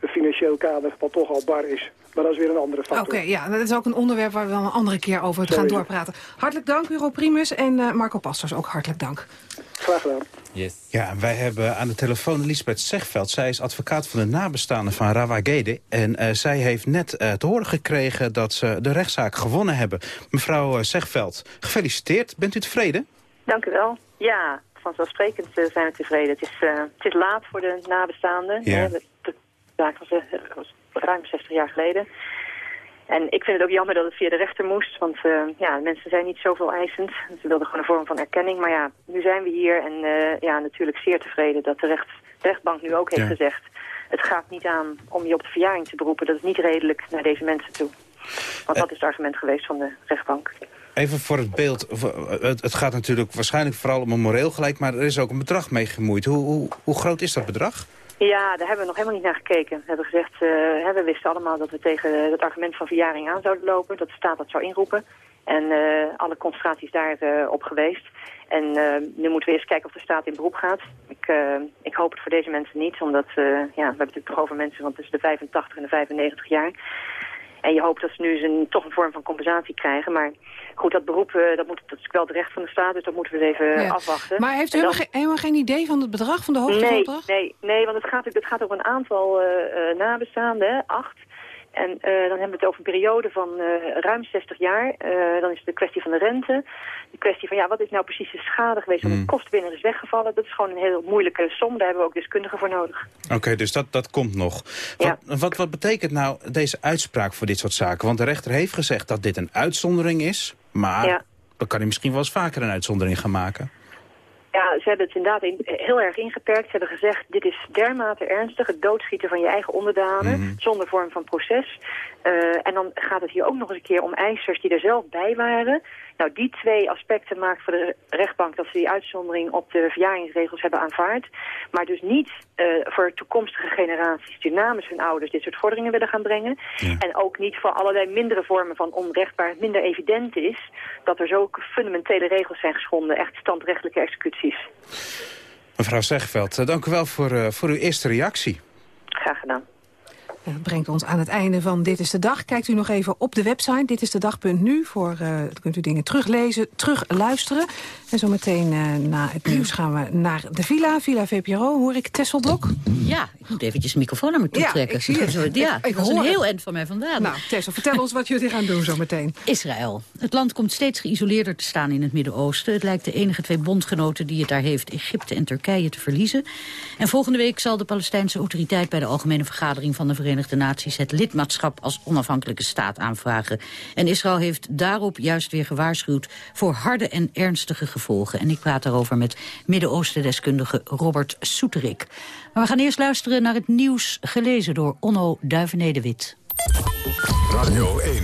financieel kader wat toch al bar is. Maar dat is weer een andere factor. Oké, okay, ja, dat is ook een onderwerp waar we wel een andere keer over gaan doorpraten. Hartelijk dank, Hugo Primus en uh, Marco Pastors ook hartelijk dank. Graag gedaan. Yes. Ja, wij hebben aan de telefoon Lisbeth Zegveld. Zij is advocaat van de nabestaanden van Rawagede. En uh, zij heeft net uh, te horen gekregen dat ze de rechtszaak gewonnen hebben. Mevrouw Zegveld, gefeliciteerd. Bent u tevreden? Dank u wel. Ja, vanzelfsprekend zijn we tevreden. Het is, het is laat voor de nabestaanden. Ja. De, de zaak was ruim 60 jaar geleden. En ik vind het ook jammer dat het via de rechter moest, want uh, ja, mensen zijn niet zoveel eisend. Ze wilden gewoon een vorm van erkenning. Maar ja, nu zijn we hier en uh, ja, natuurlijk zeer tevreden dat de, recht, de rechtbank nu ook heeft ja. gezegd... het gaat niet aan om je op de verjaring te beroepen. Dat is niet redelijk naar deze mensen toe. Want dat is het argument geweest van de rechtbank. Even voor het beeld. Het gaat natuurlijk waarschijnlijk vooral om een moreel gelijk... maar er is ook een bedrag mee gemoeid. Hoe, hoe, hoe groot is dat bedrag? Ja, daar hebben we nog helemaal niet naar gekeken. We hebben gezegd, uh, we wisten allemaal dat we tegen het argument van verjaring aan zouden lopen. Dat de staat dat zou inroepen. En uh, alle concentraties daarop op geweest. En nu moeten we eerst kijken of de staat in beroep gaat. Ik, ik hoop het voor deze mensen niet, omdat ja, we hebben het natuurlijk toch over mensen van tussen de 85 en de 95 jaar. En je hoopt dat ze nu een, toch een vorm van compensatie krijgen. Maar goed, dat beroep uh, dat moet, dat is wel het recht van de staat, dus dat moeten we even afwachten. Maar heeft u helemaal, geen, helemaal, geen idee van het bedrag, van de hoogte nee, van het bedrag? Nee, nee, want het gaat, het gaat over een aantal uh, nabestaanden, acht. En uh, dan hebben we het over een periode van uh, ruim 60 jaar. Uh, dan is het de kwestie van de rente. De kwestie van, ja, wat is nou precies de schade geweest? Want Hmm. de kostwinner is weggevallen. Dat is gewoon een heel moeilijke som. Daar hebben we ook deskundigen voor nodig. Oké, okay, dus dat, dat komt nog. Wat, wat, wat betekent nou deze uitspraak voor dit soort zaken? Want de rechter heeft gezegd dat dit een uitzondering is. Maar ja. dan kan hij misschien wel eens vaker een uitzondering gaan maken. Ja, ze hebben het inderdaad in, heel erg ingeperkt. Ze hebben gezegd, dit is dermate ernstig, het doodschieten van je eigen onderdanen, Mhm. zonder vorm van proces. Uh, en dan gaat het hier ook nog eens een keer om eisers die er zelf bij waren. Nou, die twee aspecten maken voor de rechtbank dat ze die uitzondering op de verjaringsregels hebben aanvaard. Maar dus niet uh, voor toekomstige generaties die namens hun ouders dit soort vorderingen willen gaan brengen. Ja. En ook niet voor allerlei mindere vormen van onrechtbaarheid minder evident is dat er zulke fundamentele regels zijn geschonden. Echt standrechtelijke executies. Mevrouw Zegveld, dank u wel voor, uh, voor uw eerste reactie. Graag gedaan. Dat brengt ons aan het einde van Dit is de Dag. Kijkt u nog even op de website ditistedag.nu. Voor uh, kunt u dingen teruglezen, terugluisteren. En zometeen uh, na het nieuws gaan we naar de Villa. Villa VPRO, hoor ik Tesselblok? Ja, ik moet eventjes de microfoon naar me toe trekken. Ja, ik zie het. Ja, ik, ik dat is een heel eind van mij vandaan. Nou, Tessel, vertel ons wat jullie gaan doen zometeen. Israël. Het land komt steeds geïsoleerder te staan in het Midden-Oosten. Het lijkt de enige twee bondgenoten die het daar heeft, Egypte en Turkije, te verliezen. En volgende week zal de Palestijnse autoriteit bij de Algemene Vergadering van de Verenigde Naties het lidmaatschap als onafhankelijke staat aanvragen. En Israël heeft daarop juist weer gewaarschuwd voor harde en ernstige gevolgen. En ik praat daarover met Midden-Oosten-deskundige Robert Soeterik. Maar we gaan eerst luisteren naar het nieuws gelezen door Onno Duivenede-Wit. Radio 1,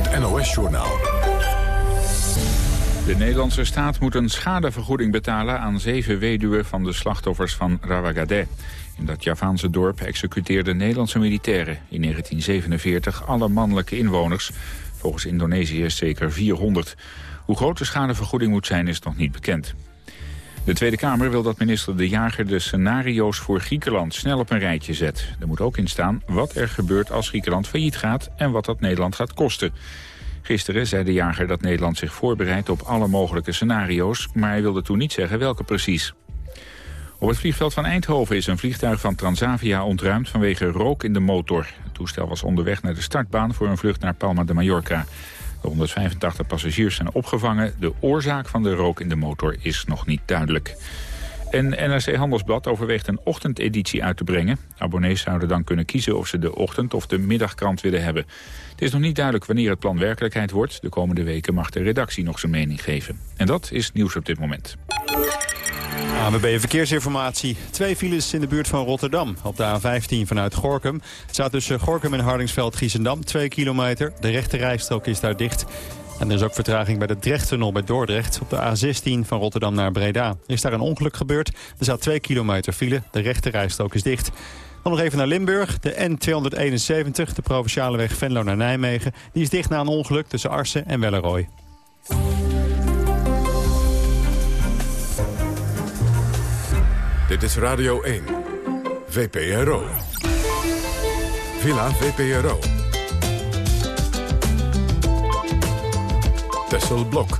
het NOS-journaal. De Nederlandse staat moet een schadevergoeding betalen aan zeven weduwen van de slachtoffers van Rawagade. In dat Javaanse dorp executeerden Nederlandse militairen in 1947 alle mannelijke inwoners. Volgens Indonesië zeker 400. Hoe groot de schadevergoeding moet zijn is nog niet bekend. De Tweede Kamer wil dat minister De Jager de scenario's voor Griekenland snel op een rijtje zet. Er moet ook in staan wat er gebeurt als Griekenland failliet gaat en wat dat Nederland gaat kosten. Gisteren zei De Jager dat Nederland zich voorbereidt op alle mogelijke scenario's, maar hij wilde toen niet zeggen welke precies. Op het vliegveld van Eindhoven is een vliegtuig van Transavia ontruimd vanwege rook in de motor. Het toestel was onderweg naar de startbaan voor een vlucht naar Palma de Mallorca. De 185 passagiers zijn opgevangen. De oorzaak van de rook in de motor is nog niet duidelijk. En NRC Handelsblad overweegt een ochtendeditie uit te brengen. Abonnees zouden dan kunnen kiezen of ze de ochtend- of de middagkrant willen hebben. Het is nog niet duidelijk wanneer het plan werkelijkheid wordt. De komende weken mag de redactie nog zijn mening geven. En dat is nieuws op dit moment. ANWB Verkeersinformatie. Twee files in de buurt van Rotterdam. Op de A15 vanuit Gorkum. Het staat tussen Gorkum en Hardingsveld-Giessendam. 2 kilometer. De rechte rijstrook is daar dicht. En er is ook vertraging bij de Drechttunnel bij Dordrecht. Op de A16 van Rotterdam naar Breda. Er is daar een ongeluk gebeurd. Er staat 2 kilometer file. De rechte rijstrook is dicht. Dan nog even naar Limburg. De N271, de provinciale weg Venlo naar Nijmegen. Die is dicht na een ongeluk tussen Arsen en Welleroy. Dit is Radio 1. VPRO. Villa VPRO. Tessel Blok.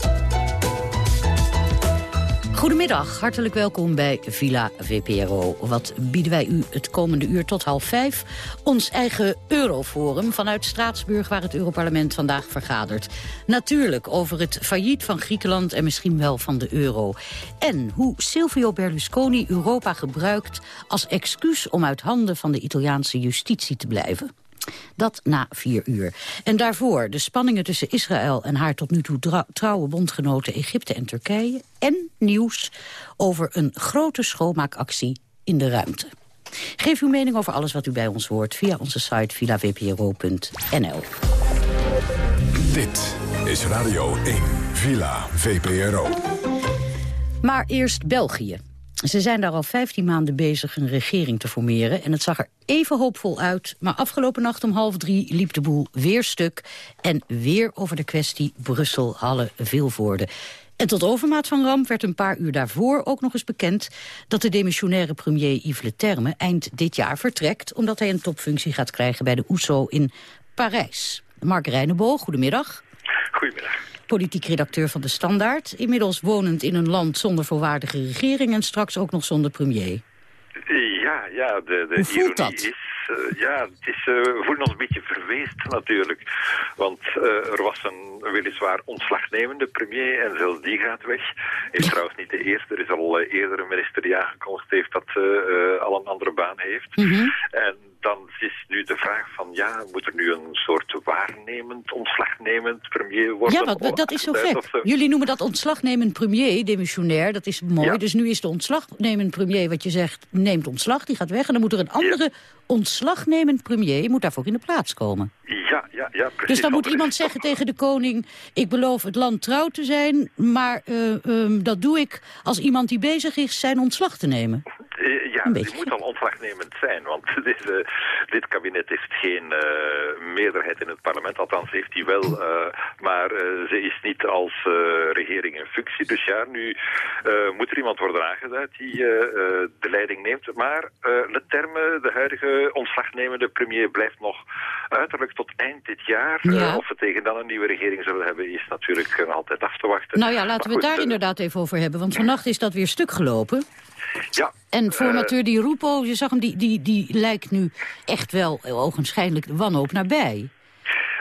Goedemiddag, hartelijk welkom bij Villa VPRO. Wat bieden wij u het komende uur tot half vijf? Ons eigen Euroforum vanuit Straatsburg... waar het Europarlement vandaag vergadert. Natuurlijk over het failliet van Griekenland en misschien wel van de euro. En hoe Silvio Berlusconi Europa gebruikt als excuus... om uit handen van de Italiaanse justitie te blijven. Dat na vier uur. En daarvoor de spanningen tussen Israël en haar tot nu toe trouwe bondgenoten Egypte en Turkije. En nieuws over een grote schoonmaakactie in de ruimte. Geef uw mening over alles wat u bij ons hoort via onze site villavpro.nl. Dit is Radio 1, Villa VPRO. Maar eerst België. Ze zijn daar al 15 maanden bezig een regering te formeren. En het zag er even hoopvol uit. Maar afgelopen nacht om half drie liep de boel weer stuk. En weer over de kwestie Brussel-Halle-Vilvoorde. En tot overmaat van ramp werd een paar uur daarvoor ook nog eens bekend... dat de demissionaire premier Yves Le Terme eind dit jaar vertrekt... omdat hij een topfunctie gaat krijgen bij de OESO in Parijs. Mark Reineboog, goedemiddag. Goedemiddag. Politiek redacteur van De Standaard. Inmiddels wonend in een land zonder volwaardige regering... en straks ook nog zonder premier. Ja, ja de, de Hoe voelt dat? is... eh, ja, het is, eh, we voelen ons een beetje verweest natuurlijk. Want eh, er was een weliswaar ontslagnemende premier en zelfs die gaat weg. Is trouwens niet de eerste. Er is al eerder een minister die aangekondigd heeft dat ze al een andere baan heeft. En dan is nu de vraag van ja, moet er nu een soort waarnemend, ontslagnemend premier worden? Ja, dat is zo gek. Jullie noemen dat ontslagnemend premier, demissionair. Dat is mooi. Ja. Dus nu is de ontslagnemend premier, wat je zegt, neemt ontslag. Die gaat weg. En dan moet er een andere ontslagnemend premier, moet daarvoor in de plaats komen. Ja, ja, ja, precies. Dus dan moet iemand zeggen tegen de koning... ik beloof het land trouw te zijn, maar eh, ehm, dat doe ik als iemand die bezig is zijn ontslag te nemen. Een beetje moet al ontslagnemend zijn, want dit, eh, dit kabinet heeft geen eh, meerderheid in het parlement, althans heeft hij wel, eh, maar ze is niet als regering in functie. Dus ja, nu moet er iemand worden aangeduid die de leiding neemt. Maar eh Le Terme, de huidige ontslagnemende premier, blijft nog uiterlijk tot eind dit jaar. Ja. Of we tegen dan een nieuwe regering zullen hebben, is natuurlijk altijd af te wachten. Nou ja, laten we het daar inderdaad even over hebben. Want vannacht is dat weer stuk gelopen. Ja. En formateur Di Rupo, je zag hem, die, die, die lijkt nu echt wel eh, ogenschijnlijk de wanhoop nabij.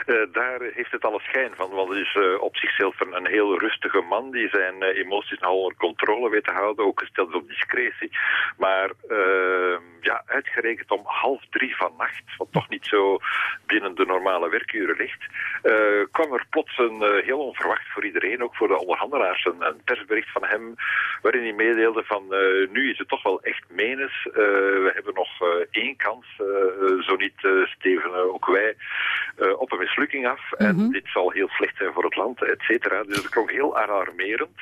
Eh, daar heeft het alle schijn van, want het is eh, op zichzelf een, een heel rustige man die zijn eh, emoties nogal onder controle weet te houden, ook gesteld op discretie. Maar eh, ja, uitgerekend om half drie van nacht, wat toch niet zo binnen de normale werkuren ligt, kwam er plots een heel onverwacht voor iedereen, ook voor de onderhandelaars, een, een persbericht van hem waarin hij meedeelde van nu is het toch wel echt menens. Eh, we hebben nog één kans, zo niet Steven, ook wij, op een mislukking af. En dit zal heel slecht zijn voor het land, et cetera. Dus dat klonk heel alarmerend.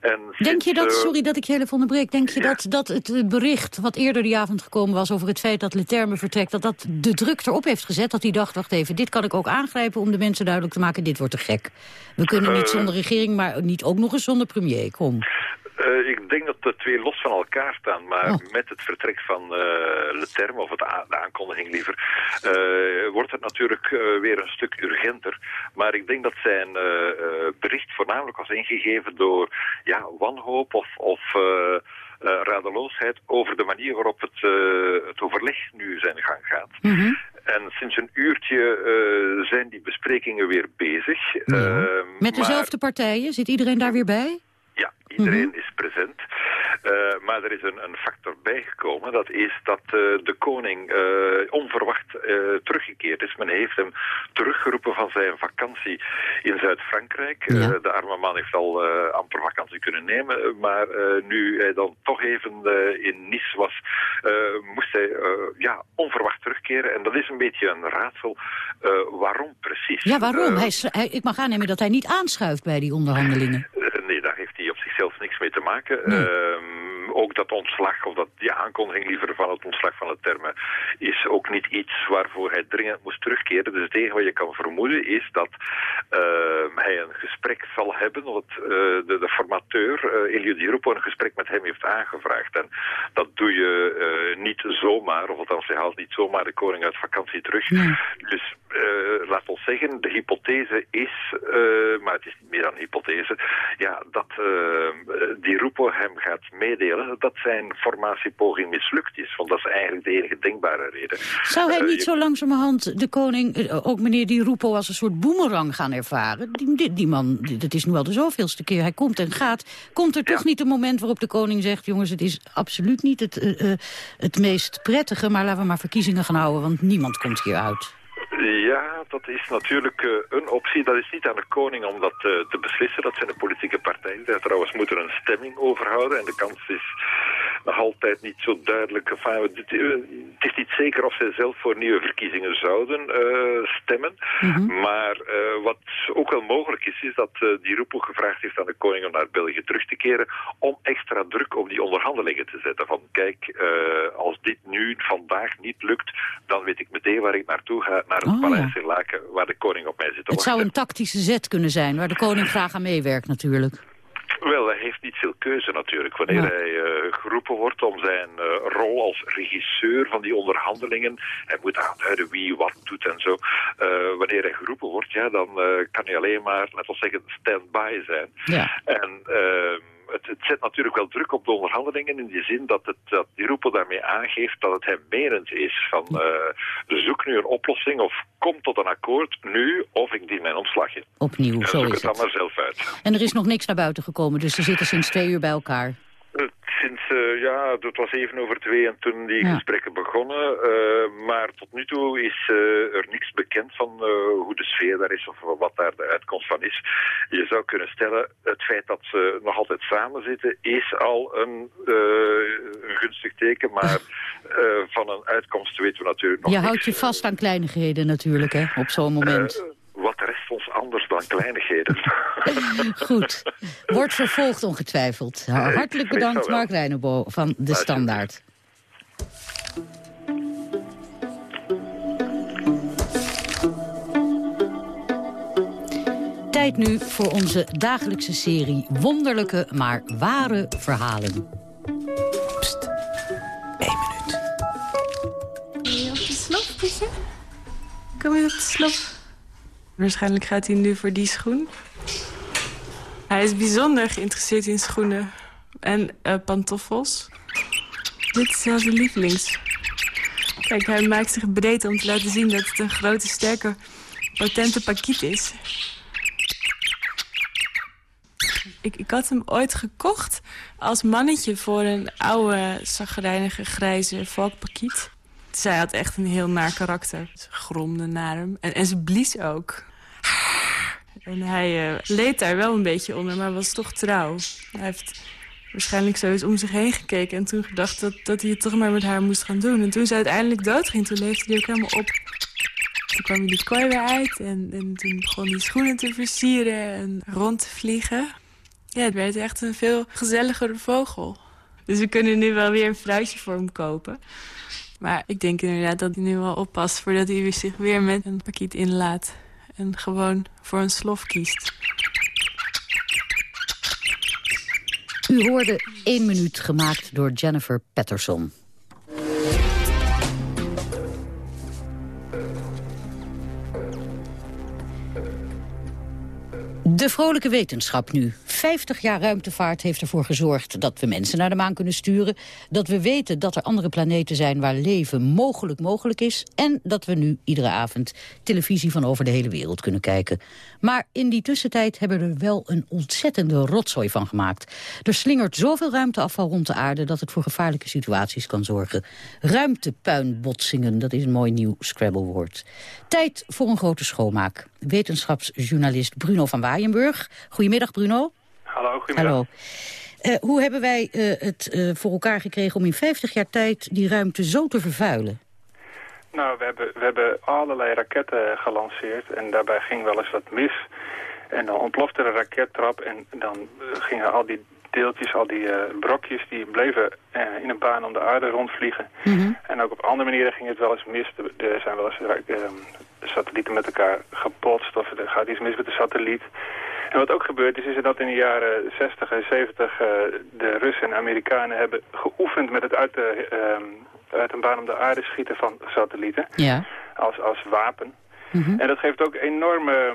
En Denk je dat, eh, sorry dat ik je even onderbreek, denk je dat, dat het bericht wat eerder die avond gekomen was over het feit dat Leterme vertrekt, dat dat de druk erop heeft gezet, dat hij dacht, wacht even, dit kan ik ook aangrijpen om de mensen duidelijk te maken, dit wordt te gek. We kunnen niet Eh. zonder regering, maar niet ook nog eens zonder premier, kom. Eh, ik denk dat de twee los van elkaar staan, maar Oh. met het vertrek van eh Le Terme, of het de aankondiging liever, eh, wordt het natuurlijk weer een stuk urgenter. Maar ik denk dat zijn bericht voornamelijk was ingegeven door ja, wanhoop of, of radeloosheid over de manier waarop het, het overleg nu zijn gang gaat. En sinds een uurtje zijn die besprekingen weer bezig. Eh, Met dezelfde partijen, zit iedereen daar weer bij? Iedereen is present. Eh, maar er is een, een factor bijgekomen. Dat is dat eh, de koning eh, onverwacht teruggekeerd is. Men heeft hem teruggeroepen van zijn vakantie in Zuid-Frankrijk. De arme man heeft al amper vakantie kunnen nemen. Maar nu hij dan toch even in Nice was, moest hij ja, onverwacht terugkeren. En dat is een beetje een raadsel. waarom precies? Ja, waarom? Hij, ik mag aannemen dat hij niet aanschuift bij die onderhandelingen. nee, daar heeft hij op zichzelf niks mee te maken. Ehm, ook dat ontslag, of dat, die aankondiging liever van het ontslag van het termen, is ook niet iets waarvoor hij dringend moest terugkeren. Dus het enige wat je kan vermoeden is dat ehm, hij een gesprek zal hebben, of het, eh, de, de formateur, uh, Elio Di Rupo, een gesprek met hem heeft aangevraagd. En dat doe je eh, niet zomaar, of althans hij haalt niet zomaar de koning uit vakantie terug. Dus eh, laat ons zeggen, de hypothese is, eh, maar het is niet meer dan hypothese, ja, dat eh, die Rupo hem gaat meedelen dat zijn formatiepoging mislukt is. Want dat is eigenlijk de enige denkbare reden. Zou hij niet je- zo langzamerhand de koning, ook meneer Di Rupo, als een soort boemerang gaan ervaren? Die, die, die man, die- dat is nu al de zoveelste keer, hij komt en gaat. Komt er toch niet een moment waarop de koning zegt... jongens, het is absoluut niet het, het meest prettige... maar laten we maar verkiezingen gaan houden, want niemand komt hier uit. Ja, dat is natuurlijk eh, een optie. Dat is niet aan de koning om dat eh, te beslissen. Dat zijn de politieke partijen. Die trouwens moeten een stemming overhouden. En de kans is nog altijd niet zo duidelijk. Enfin, het, het is niet zeker of zij zelf voor nieuwe verkiezingen zouden stemmen. Maar wat ook wel mogelijk is, is dat die Rupo gevraagd heeft aan de koning om naar België terug te keren om extra druk op die onderhandelingen te zetten. Van kijk, als dit nu vandaag niet lukt, dan weet ik meteen waar ik naartoe ga, naar het Oh, paleis ja. in Laken, waar de koning op mij zit Het zou een tactische zet kunnen zijn, waar de koning graag aan meewerkt natuurlijk. Heeft niet veel keuze natuurlijk. Wanneer Ja. hij eh, geroepen wordt om zijn eh, rol als regisseur van die onderhandelingen, hij moet aanduiden wie wat doet en zo. Eh, wanneer hij geroepen wordt, ja, dan kan hij alleen maar, net als zeggen, stand-by zijn. Ja. En ehm, het, het zet natuurlijk wel druk op de onderhandelingen in die zin dat, het, dat die roepen daarmee aangeeft dat het hem menend is van eh, zoek nu een oplossing of kom tot een akkoord nu of ik dien mijn ontslag in. Opnieuw, zo zoek is het dan het. maar zelf uit. En er is nog niks naar buiten gekomen, dus ze zitten sinds twee uur bij elkaar. Sinds, eh, ja, het was even over twee en toen die Ja. gesprekken begonnen. eh, maar tot nu toe is eh, er niks bekend van hoe de sfeer daar is of wat daar de uitkomst van is. Je zou kunnen stellen, het feit dat ze nog altijd samen zitten is al een, een gunstig teken. Maar van een uitkomst weten we natuurlijk nog Je niks. houdt je vast aan kleinigheden natuurlijk, hè, op zo'n moment. Wat rest ons anders dan kleinigheden? Goed. Wordt vervolgd ongetwijfeld. Hartelijk bedankt. Mark Reinebo van De Standaard. Tijd nu voor onze dagelijkse serie wonderlijke, maar ware verhalen. Kom je op de slof? Kom je op de slof? Waarschijnlijk gaat hij nu voor die schoen. Hij is bijzonder geïnteresseerd in schoenen en eh, pantoffels. Dit is zijn lievelings. Kijk, hij maakt zich breed om te laten zien dat het een grote, sterke, potente pakiet is. Ik, ik had hem ooit gekocht als mannetje voor een oude, zagrijnige, grijze volkpakiet. Zij had echt een heel naar karakter. Ze gromde naar hem. En, en ze blies ook. En hij eh, leed daar wel een beetje onder, maar was toch trouw. Hij heeft waarschijnlijk zo eens om zich heen gekeken... en toen gedacht dat, dat hij het toch maar met haar moest gaan doen. En toen ze uiteindelijk doodging, toen leefde hij ook helemaal op. Toen kwam hij die kooi weer uit en, en toen begon hij schoenen te versieren en rond te vliegen. Ja, het werd echt een veel gezelligere vogel. Dus we kunnen nu wel weer een fruitje voor hem kopen. Maar ik denk inderdaad dat hij nu wel oppast... voordat hij zich weer met een pakiet inlaat. En gewoon voor een slof kiest. U hoorde 1 minuut gemaakt door Jennifer Patterson. De vrolijke wetenschap nu. 50 jaar ruimtevaart heeft ervoor gezorgd dat we mensen naar de maan kunnen sturen. Dat we weten dat er andere planeten zijn waar leven mogelijk mogelijk is. En dat we nu iedere avond televisie van over de hele wereld kunnen kijken. Maar in die tussentijd hebben we er wel een ontzettende rotzooi van gemaakt. Er slingert zoveel ruimteafval rond de aarde dat het voor gevaarlijke situaties kan zorgen. Ruimtepuinbotsingen, dat is een mooi nieuw Scrabblewoord. Tijd voor een grote schoonmaak. Wetenschapsjournalist Bruno van Waaienburg. Goedemiddag Bruno. Hallo, goedemiddag. Hallo. Eh, hoe hebben wij eh, het eh, voor elkaar gekregen om in 50 jaar tijd die ruimte zo te vervuilen? Nou, we hebben, we hebben allerlei raketten gelanceerd en daarbij ging wel eens wat mis. En dan ontplofte de rakettrap en dan gingen al die deeltjes, al die brokjes, die bleven in een baan om de aarde rondvliegen. En ook op andere manieren ging het wel eens mis. Er- zijn wel eens eh, satellieten met elkaar gepotst of er gaat iets mis met de satelliet. En wat ook gebeurd is, is dat in de jaren 60 en 70 eh, de Russen en Amerikanen hebben geoefend met het uit, de, ehm, uit een baan om de aarde schieten van satellieten Ja. als, als wapen. En dat geeft ook enorme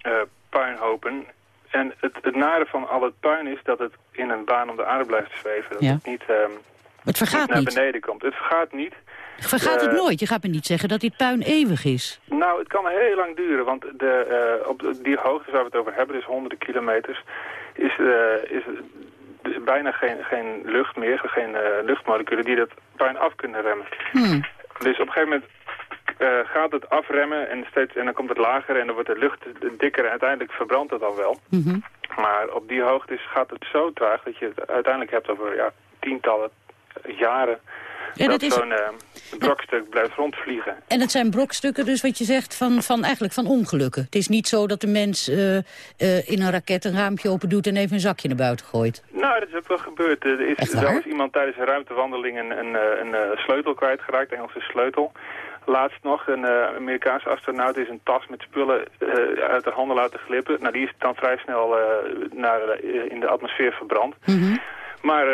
eh, puinhopen. En het, het nare van al het puin is dat het in een baan om de aarde blijft zweven. Dat Ja. het niet, ehm, Het vergaat naar niet. beneden komt. Het vergaat niet. Vergaat het Eh, nooit? Je gaat me niet zeggen dat dit puin eeuwig is. Nou, het kan heel lang duren, want de, eh, op die hoogte waar we het over hebben, dus honderden kilometers, is, eh, is er bijna geen, geen lucht meer, geen luchtmoleculen die dat puin af kunnen remmen. Hmm. Dus op een gegeven moment gaat het afremmen en, steeds, en dan komt het lager en dan wordt de lucht dikker en uiteindelijk verbrandt het dan wel. Maar op die hoogte gaat het zo traag dat je het uiteindelijk hebt over ja, tientallen jaren Ja, dat, dat is- zo'n eh, brokstuk blijft rondvliegen. En het zijn brokstukken, dus wat je zegt, van, van, eigenlijk van ongelukken. Het is niet zo dat de mens eh, eh, in een raket een raampje open doet... en even een zakje naar buiten gooit. Nou, dat is ook wel gebeurd. Er is zelfs iemand tijdens een ruimtewandeling een, een, eh, een, eh, sleutel kwijtgeraakt, Engelse sleutel. Laatst nog, een Amerikaanse astronaut is een tas met spullen uit de handen laten glippen. Nou, die is dan vrij snel naar, in de atmosfeer verbrand. Maar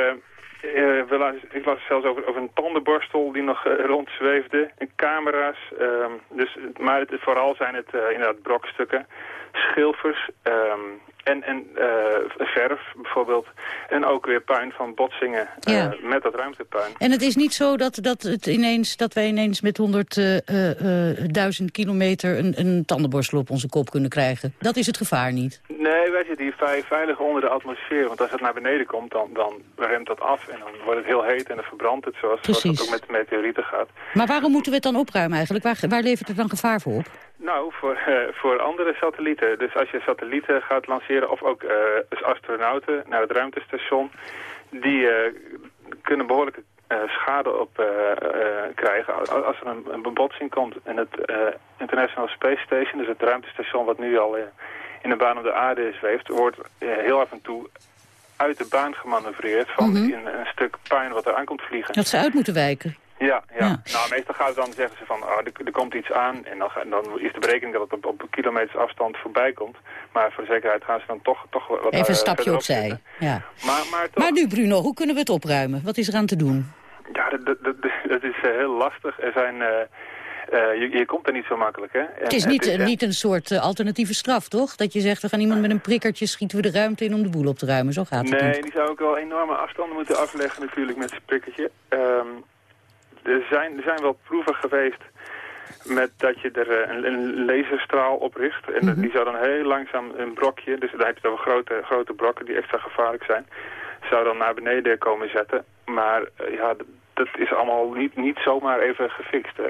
eh, we ik las zelfs over, over een tandenborstel die nog eh, rondzweefde. En camera's. ehm, dus, maar het, vooral zijn het eh, inderdaad brokstukken. Schilfers. ehm, en en eh, verf bijvoorbeeld. En ook weer puin van botsingen eh, Ja. met dat ruimtepuin. En het is niet zo dat, dat, het ineens, dat wij ineens met 100.000 kilometer... Een, een tandenborstel op onze kop kunnen krijgen. Dat is het gevaar niet. Nee, wij zitten hier veilig onder de atmosfeer. Want als het naar beneden komt, dan, dan remt dat af. En dan wordt het heel heet en dan verbrandt het Nou, voor, eh, voor andere satellieten. Dus als je satellieten gaat lanceren of ook als astronauten naar het ruimtestation... die eh, kunnen behoorlijke eh, schade op krijgen als er een, een bebotsing komt. En het International Space Station, dus het ruimtestation wat nu al in de baan om de aarde zweeft... wordt heel af en toe uit de baan gemanoeuvreerd van Mhm. een, een stuk puin wat er aan komt vliegen. Dat ze uit moeten wijken. Ja, ja. Nou, meestal gaat het dan zeggen ze van, oh, er, er komt iets aan en dan, dan is de berekening dat het op, op kilometers afstand voorbij komt. Maar voor de zekerheid gaan ze dan toch, toch wat Even eh, een stapje verderop opzij. Ja. Maar, maar toch, Maar nu, Bruno, hoe kunnen we het opruimen? Wat is er aan te doen? ja, dat, dat, dat, dat is eh, heel lastig. Er zijn, eh, eh, je, je komt er niet zo makkelijk, hè. En Het is niet, eh, eh, niet een soort eh, alternatieve straf, toch? Dat je zegt, we gaan iemand met een prikkertje... schieten we de ruimte in om de boel op te ruimen. Zo gaat het Nee, niet. die zou ook wel enorme afstanden moeten afleggen natuurlijk met zijn prikkertje. Ehm, er, zijn, er zijn wel proeven geweest met dat je er eh, een, een laserstraal op richt. En Mhm. die zou dan heel langzaam een brokje, dus daar heb je over grote, grote brokken die extra gevaarlijk zijn, zou dan naar beneden komen zetten. Maar eh, ja, dat is allemaal niet, niet zomaar even gefixt. Hè.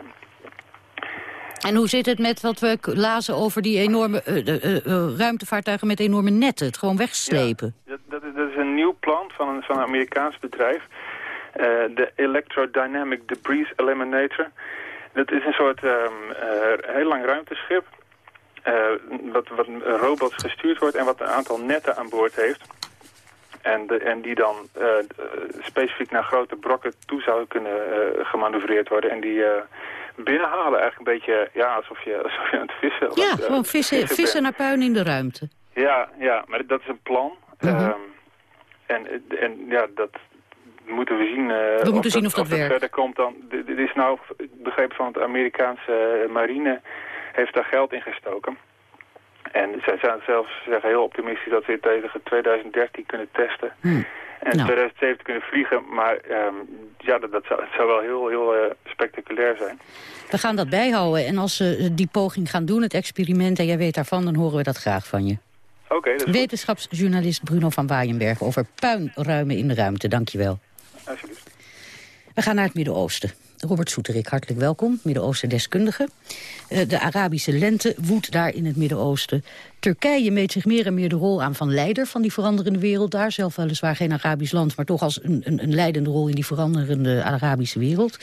En hoe zit het met wat we lazen over die enorme eh, ruimtevaartuigen met enorme netten? Het gewoon wegslepen. Dat, dat is een nieuw plan van een, van een Amerikaans bedrijf. Eh, de Electrodynamic Debris Eliminator. Dat is een soort ehm, eh, heel lang ruimteschip. eh, wat, wat robots gestuurd wordt en wat een aantal netten aan boord heeft. En, de, en die dan specifiek naar grote brokken toe zouden kunnen eh, gemanoeuvreerd worden. En die binnenhalen eigenlijk een beetje ja, alsof, je, alsof je aan het vissen Ja, gewoon vissen, vissen naar puin in de ruimte. Ja, ja, maar dat is een plan. Mhm. Ehm, en, en ja, dat moeten we zien. eh, moeten zien of dat werkt. verder komt dan. Dit is nou, ik begreep van het Amerikaanse eh, marine heeft daar geld in gestoken. En zij zijn zelfs zeggen heel optimistisch dat ze het tegen 2013 kunnen testen. Hm. En Nou. 2017 kunnen vliegen. Maar ehm, ja, dat, dat zou, wel heel, heel eh, spectaculair zijn. We gaan dat bijhouden en als ze die poging gaan doen, het experiment... en jij weet daarvan, dan horen we dat graag van je. Oké, dat is goed. Wetenschapsjournalist Bruno van Waaienberg over puinruimen in de ruimte. Dank je wel. Alsjeblieft. We gaan naar het Midden-Oosten. Robert Soeterik, hartelijk welkom, Midden-Oosten-deskundige. Eh, de Arabische lente woedt daar in het Midden-Oosten. Turkije meet zich meer en meer de rol aan van leider van die veranderende wereld daar. Zelf weliswaar geen Arabisch land, maar toch als een, een, een leidende rol in die veranderende Arabische wereld.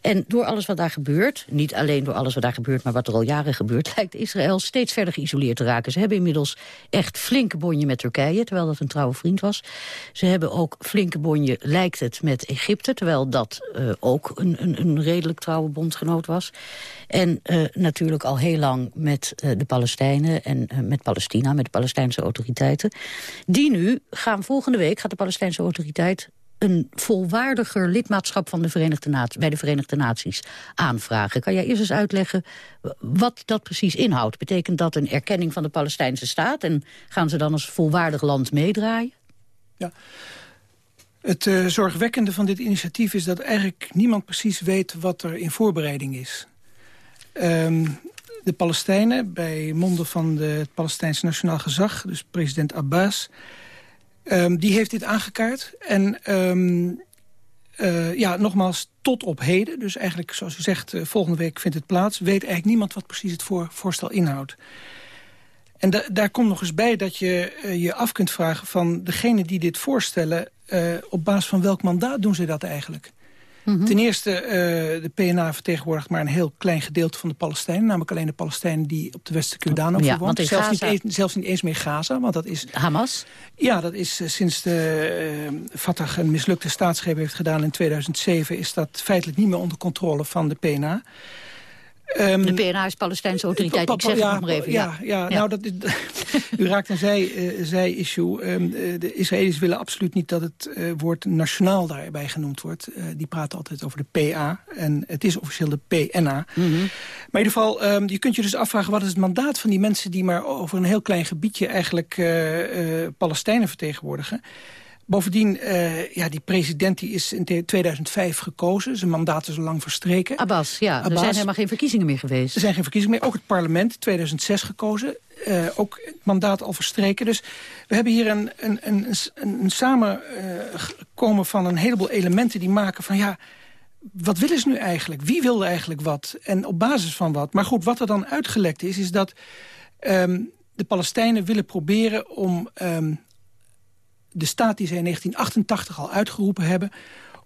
En door alles wat daar gebeurt, niet alleen door alles wat daar gebeurt, maar wat er al jaren gebeurt, lijkt Israël steeds verder geïsoleerd te raken. Ze hebben inmiddels echt flinke bonje met Turkije, terwijl dat een trouwe vriend was. Ze hebben ook flinke bonje, lijkt het, met Egypte, terwijl dat eh, ook een, een, een redelijk trouwe bondgenoot was. En eh, natuurlijk al heel lang met eh, de Palestijnen en eh, met Palestina, met de Palestijnse autoriteiten. Die nu gaan volgende week, gaat de Palestijnse autoriteit een volwaardiger lidmaatschap van de Verenigde Naties, bij de Verenigde Naties aanvragen. Kan jij eerst eens uitleggen wat dat precies inhoudt? Betekent dat een erkenning van de Palestijnse staat en gaan ze dan als volwaardig land meedraaien? Het eh, zorgwekkende van dit initiatief is dat eigenlijk niemand precies weet wat er in voorbereiding is. Ehm, de Palestijnen, bij monden van de, het Palestijns Nationaal Gezag, dus president Abbas, ehm, die heeft dit aangekaart. En ehm, eh, ja, nogmaals, tot op heden, dus eigenlijk zoals u zegt, eh, volgende week vindt het plaats, weet eigenlijk niemand wat precies het voor, voorstel inhoudt. En da daar komt nog eens bij dat je uh, je af kunt vragen van degenen die dit voorstellen... op basis van welk mandaat doen ze dat eigenlijk? Mhm. Ten eerste, uh, de PNA vertegenwoordigt maar een heel klein gedeelte van de Palestijnen. Namelijk alleen de Palestijnen die op de westelijke Jordaan ja, wonen. Zelfs, niet eens, zelfs niet eens meer Gaza, want dat is... Hamas? Ja, dat is uh, sinds de uh, Fatah een mislukte staatsgreep heeft gedaan in 2007... is dat feitelijk niet meer onder controle van de PNA. Um, de PNA is Palestijnse autoriteit, ik zeg ja, nog maar even. Ja, ja, nou, dat, u raakt een zij-issue. Zij um, de Israëli's willen absoluut niet dat het uh, woord nationaal daarbij genoemd wordt. Uh, die praten altijd over de PA en het is officieel de PNA. Mm -hmm. Maar in ieder geval, um, je kunt je dus afvragen... wat is het mandaat van die mensen die maar over een heel klein gebiedje... eigenlijk Palestijnen vertegenwoordigen... Bovendien, uh, ja, die president die is in 2005 gekozen. Zijn mandaat is al lang verstreken. Abbas, ja. Abbas. Er zijn helemaal geen verkiezingen meer geweest. Er zijn geen verkiezingen meer. Ook het parlement, 2006 gekozen. Uh, ook het mandaat al verstreken. Dus we hebben hier een, een, een, een, samenkomen uh, van een heleboel elementen die maken van... ja, wat willen ze nu eigenlijk? Wie wil eigenlijk wat? En op basis van wat? Maar goed, wat er dan uitgelekt is, is dat... Um, de Palestijnen willen proberen om um, de staat die zij in 1988 al uitgeroepen hebben...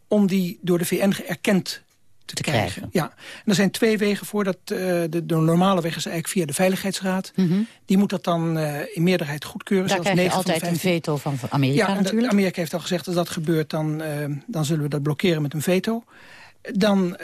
om die door de VN erkend te, te krijgen. krijgen. Ja. En er zijn twee wegen voor. Dat, uh, de, de, normale weg is eigenlijk via de Veiligheidsraad. Mm -hmm. Die moet dat dan uh, in meerderheid goedkeuren. Daar krijg je altijd een veto van Amerika ja, natuurlijk. Amerika heeft al gezegd, als dat gebeurt, dan, uh, dan zullen we dat blokkeren met een veto. Dan,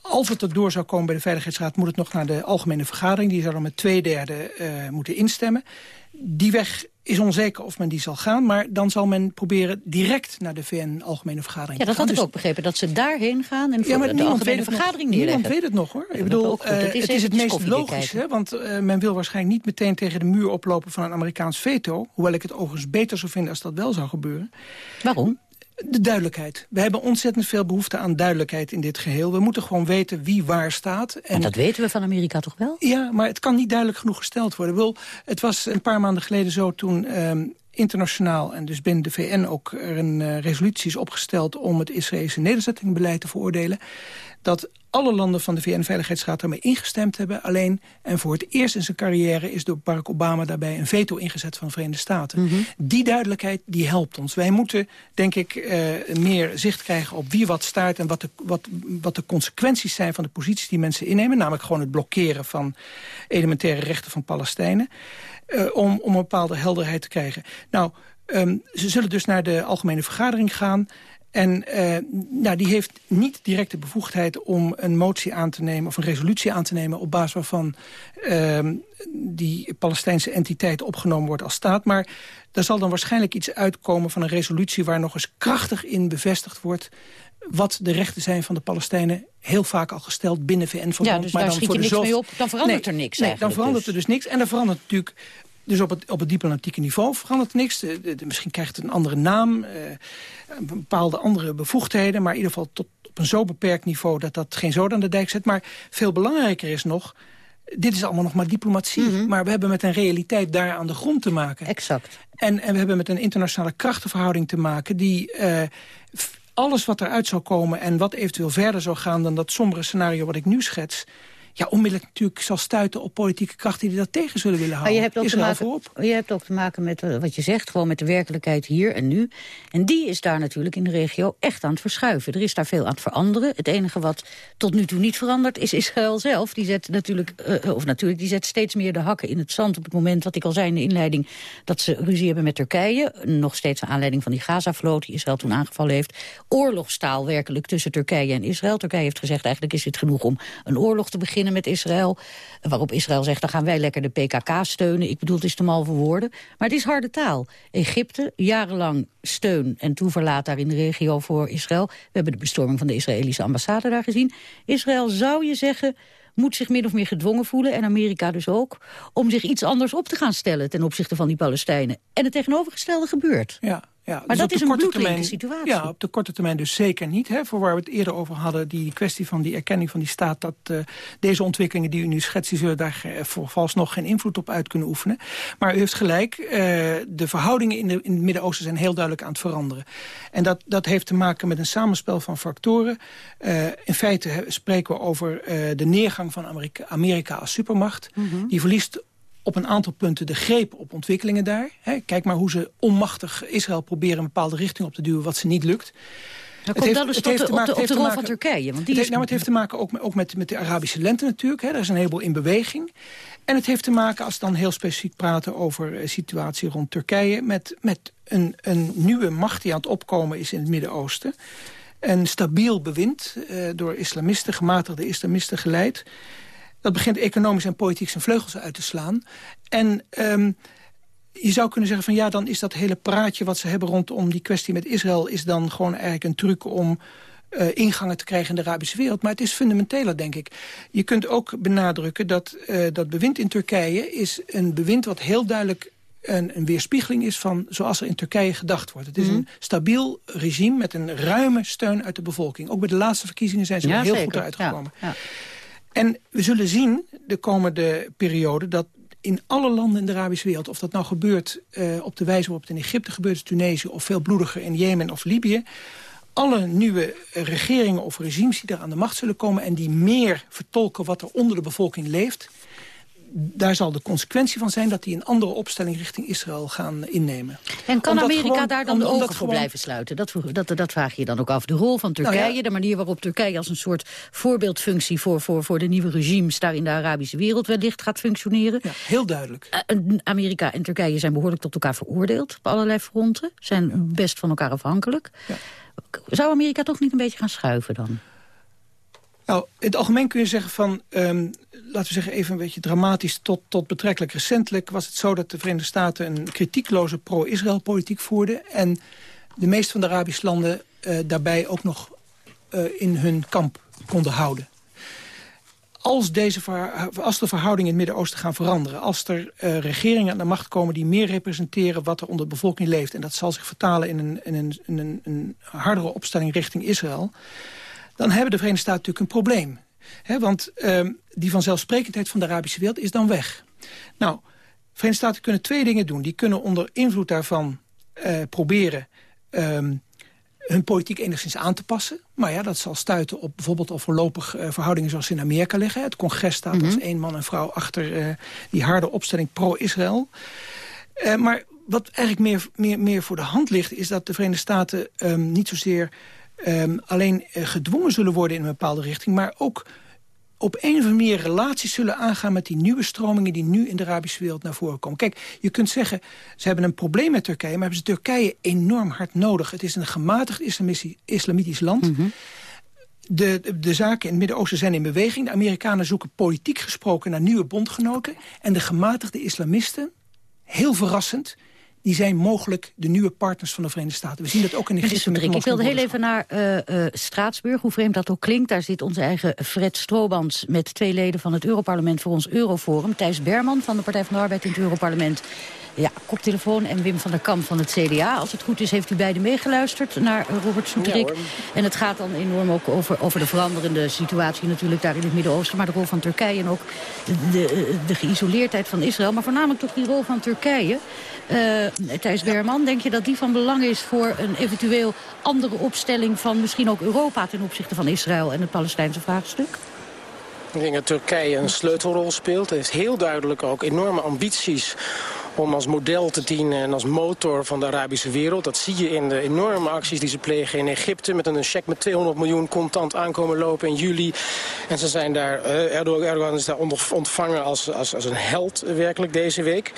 als het erdoor zou komen bij de Veiligheidsraad... moet het nog naar de algemene vergadering. Die zou dan met twee derde moeten instemmen. Die weg is onzeker of men die zal gaan. Maar dan zal men proberen direct naar de VN-algemene vergadering Ja, dat had ik dus- ook begrepen. Dat ze daarheen gaan en ja, maar de algemene vergadering nog, Niemand weet het nog, hoor. ik bedoel, uh, het is het, is het meest logisch. Hè, want uh, men wil waarschijnlijk niet meteen tegen de muur oplopen van een Amerikaans veto. Hoewel ik het overigens beter zou vinden als dat wel zou gebeuren. Waarom? De duidelijkheid. We hebben ontzettend veel behoefte aan duidelijkheid in dit geheel. We moeten gewoon weten wie waar staat. En, dat weten we van Amerika toch wel? Ja, maar het kan niet duidelijk genoeg gesteld worden. Wil, het was een paar maanden geleden zo toen... Um, internationaal en dus binnen de VN ook er een uh, resolutie is opgesteld... om het Israëlische nederzettingbeleid te veroordelen. Dat alle landen van de VN-veiligheidsraad daarmee ingestemd hebben. Alleen, en voor het eerst in zijn carrière is door Barack Obama daarbij een veto ingezet van de Verenigde Staten. Mm -hmm. Die duidelijkheid, die helpt ons. Wij moeten, denk ik, uh, meer zicht krijgen op wie wat staart... en wat de, wat, wat de consequenties zijn van de posities die mensen innemen. Namelijk gewoon het blokkeren van elementaire rechten van Palestijnen. Uh, om, om een bepaalde helderheid te krijgen. Nou, um, ze zullen dus naar de algemene vergadering gaan... En uh, nou, die heeft niet direct de bevoegdheid om een motie aan te nemen... of een resolutie aan te nemen op basis waarvan uh, die Palestijnse entiteit opgenomen wordt als staat. Maar er zal dan waarschijnlijk iets uitkomen van een resolutie... waar nog eens krachtig in bevestigd wordt wat de rechten zijn van de Palestijnen heel vaak al gesteld binnen VN-verband. Ja, dus maar dan voor je niks mee op, dan verandert nee, er niks Nee, dan verandert dus. er dus niks. En dan verandert natuurlijk dus op het, op het diplomatieke niveau verandert niks. De, de, de, misschien krijgt het een andere naam, uh, bepaalde andere bevoegdheden... maar in ieder geval tot op een zo beperkt niveau dat dat geen zoden aan de dijk zet. Maar veel belangrijker is nog... Dit is allemaal nog maar diplomatie. Mm -hmm. Maar we hebben met een realiteit daar aan de grond te maken. Exact. En, en we hebben met een internationale krachtenverhouding te maken... die uh, alles wat eruit zou komen en wat eventueel verder zou gaan... dan dat sombere scenario wat ik nu schets ja, onmiddellijk natuurlijk zal stuiten op politieke krachten... die dat tegen zullen willen houden. Maar je hebt ook, te maken, je hebt ook te maken met uh, wat je zegt, gewoon met de werkelijkheid hier en nu. En die is daar natuurlijk in de regio echt aan het verschuiven. Er is daar veel aan het veranderen. Het enige wat tot nu toe niet verandert is Israël zelf. Die zet natuurlijk, uh, of natuurlijk, die zet steeds meer de hakken in het zand... op het moment, wat ik al zei in de inleiding... dat ze ruzie hebben met Turkije. Nog steeds aan aanleiding van die Gaza-vloot... die Israël toen aangevallen heeft. Oorlogstaal werkelijk tussen Turkije en Israël. Turkije heeft gezegd, eigenlijk is het genoeg om een oorlog te beginnen met Israël. Waarop Israël zegt, dan gaan wij lekker de PKK steunen. Ik bedoel, het is te mal voor woorden. Maar het is harde taal. Egypte, jarenlang steun en toeverlaat daar in de regio voor Israël. We hebben de bestorming van de Israëlische ambassade daar gezien. Israël, zou je zeggen, moet zich min of meer gedwongen voelen, en Amerika dus ook, om zich iets anders op te gaan stellen ten opzichte van die Palestijnen. En het tegenovergestelde gebeurt. Ja, ja, maar dus dat is een termijn, situatie. Ja, op de korte termijn dus zeker niet. Hè, voor waar we het eerder over hadden, die kwestie van die erkenning van die staat... dat uh, deze ontwikkelingen die u nu schetst... die zullen daar vooralsnog geen invloed op uit kunnen oefenen. Maar u heeft gelijk, uh, de verhoudingen in, de, in het Midden-Oosten... zijn heel duidelijk aan het veranderen. En dat, dat heeft te maken met een samenspel van factoren. Uh, in feite spreken we over de neergang van Amerika, Amerika als supermacht. Mm -hmm. Die verliest op een aantal punten de greep op ontwikkelingen daar. kijk maar hoe ze onmachtig Israël proberen een bepaalde richting op te duwen... wat ze niet lukt. Dat komt wel eens tot de, de, op de rol van Turkije. Want die het, heeft, nou, het heeft te maken ook, ook met, met de Arabische lente natuurlijk. Hè. Er is een heleboel in beweging. En het heeft te maken, als we dan heel specifiek praten over de situatie rond Turkije... met, met een, een nieuwe macht die aan het opkomen is in het Midden-Oosten. Een stabiel bewind, eh, door islamisten, gematigde islamisten geleid. Dat begint economisch en politiek zijn vleugels uit te slaan. En um, je zou kunnen zeggen van ja, dan is dat hele praatje wat ze hebben rondom die kwestie met Israël... is dan gewoon eigenlijk een truc om uh, ingangen te krijgen in de Arabische wereld. Maar het is fundamenteler, denk ik. Je kunt ook benadrukken dat uh, dat bewind in Turkije... is een bewind wat heel duidelijk een, een, weerspiegeling is van zoals er in Turkije gedacht wordt. Het is mhm. een stabiel regime met een ruime steun uit de bevolking. Ook bij de laatste verkiezingen zijn ze heel goed uitgekomen. Ja, ja. En we zullen zien de komende periode dat in alle landen in de Arabische wereld... of dat nou gebeurt uh, op de wijze waarop het in Egypte gebeurt... in Tunesië of veel bloediger in Jemen of Libië... alle nieuwe regeringen of regimes die daar aan de macht zullen komen... en die meer vertolken wat er onder de bevolking leeft daar zal de consequentie van zijn dat die een andere opstelling richting Israël gaan innemen. En kan Amerika daar dan de ogen voor blijven sluiten? Dat, dat, dat vraag je dan ook af. De rol van nou Turkije, de manier waarop Turkije als een soort voorbeeldfunctie voor, voor, voor de nieuwe regimes daar in de Arabische wereld wellicht gaat functioneren. Ja, heel duidelijk. Uh, Amerika en Turkije zijn behoorlijk tot elkaar veroordeeld op allerlei fronten. Zijn best van elkaar afhankelijk. Ja. Zou Amerika toch niet een beetje gaan schuiven dan? Nou, in het algemeen kun je zeggen van, um, laten we zeggen even een beetje dramatisch tot, tot betrekkelijk recentelijk was het zo dat de Verenigde Staten een kritiekloze pro-Israël politiek voerden en de meeste van de Arabische landen uh, daarbij ook nog uh, in hun kamp konden houden. Als, deze als de verhoudingen in het Midden-Oosten gaan veranderen... als er uh, regeringen aan de macht komen die meer representeren... wat er onder de bevolking leeft... en dat zal zich vertalen in een, een, een, een hardere opstelling richting Israël dan hebben de Verenigde Staten natuurlijk een probleem. He, want uh, die vanzelfsprekendheid van de Arabische wereld is dan weg. Nou, de Verenigde Staten kunnen twee dingen doen. Die kunnen onder invloed daarvan uh, proberen um, hun politiek enigszins aan te passen. Maar ja, dat zal stuiten op bijvoorbeeld al voorlopig uh, verhoudingen zoals in Amerika liggen. Het congres staat mm -hmm. als één man en vrouw achter uh, die harde opstelling pro-Israël. Maar wat eigenlijk meer, meer, meer voor de hand ligt... is dat de Verenigde Staten um, niet zozeer um, alleen uh, gedwongen zullen worden in een bepaalde richting... maar ook op een of andere manier relaties zullen aangaan... met die nieuwe stromingen die nu in de Arabische wereld naar voren komen. Kijk, je kunt zeggen, ze hebben een probleem met Turkije... maar hebben ze Turkije enorm hard nodig. Het is een gematigd islamitisch land... Mm -hmm. De, de, de, zaken in het Midden-Oosten zijn in beweging. De Amerikanen zoeken politiek gesproken naar nieuwe bondgenoten. En de gematigde islamisten, heel verrassend die zijn mogelijk de nieuwe partners van de Verenigde Staten. We zien dat ook in Egypte met Ik wilde heel even naar uh, uh, Straatsburg, hoe vreemd dat ook klinkt. Daar zit onze eigen Fred Stroobans met twee leden van het Europarlement voor ons Euroforum. Thijs Berman van de Partij van de Arbeid in het Europarlement. Ja, koptelefoon en Wim van der Kamp van het CDA. Als het goed is, heeft u beiden meegeluisterd naar Robert Soetrik. en het gaat dan enorm ook over, over de veranderende situatie natuurlijk daar in het Midden-Oosten. Maar de rol van Turkije en ook de, de geïsoleerdheid van Israël. Maar voornamelijk toch die rol van Turkije. Uh, Thijs Berman, denk je dat die van belang is voor een eventueel andere opstelling van misschien ook Europa ten opzichte van Israël en het Palestijnse vraagstuk? Ik denk dat Turkije een sleutelrol speelt. Het heeft heel duidelijk ook enorme ambities om als model te dienen en als motor van de Arabische wereld. Dat zie je in de enorme acties die ze plegen in Egypte... met een cheque met 200 miljoen contant aankomen lopen in juli. En ze zijn daar, uh, Erdogan is daar ontvangen als, als, als een held werkelijk deze week.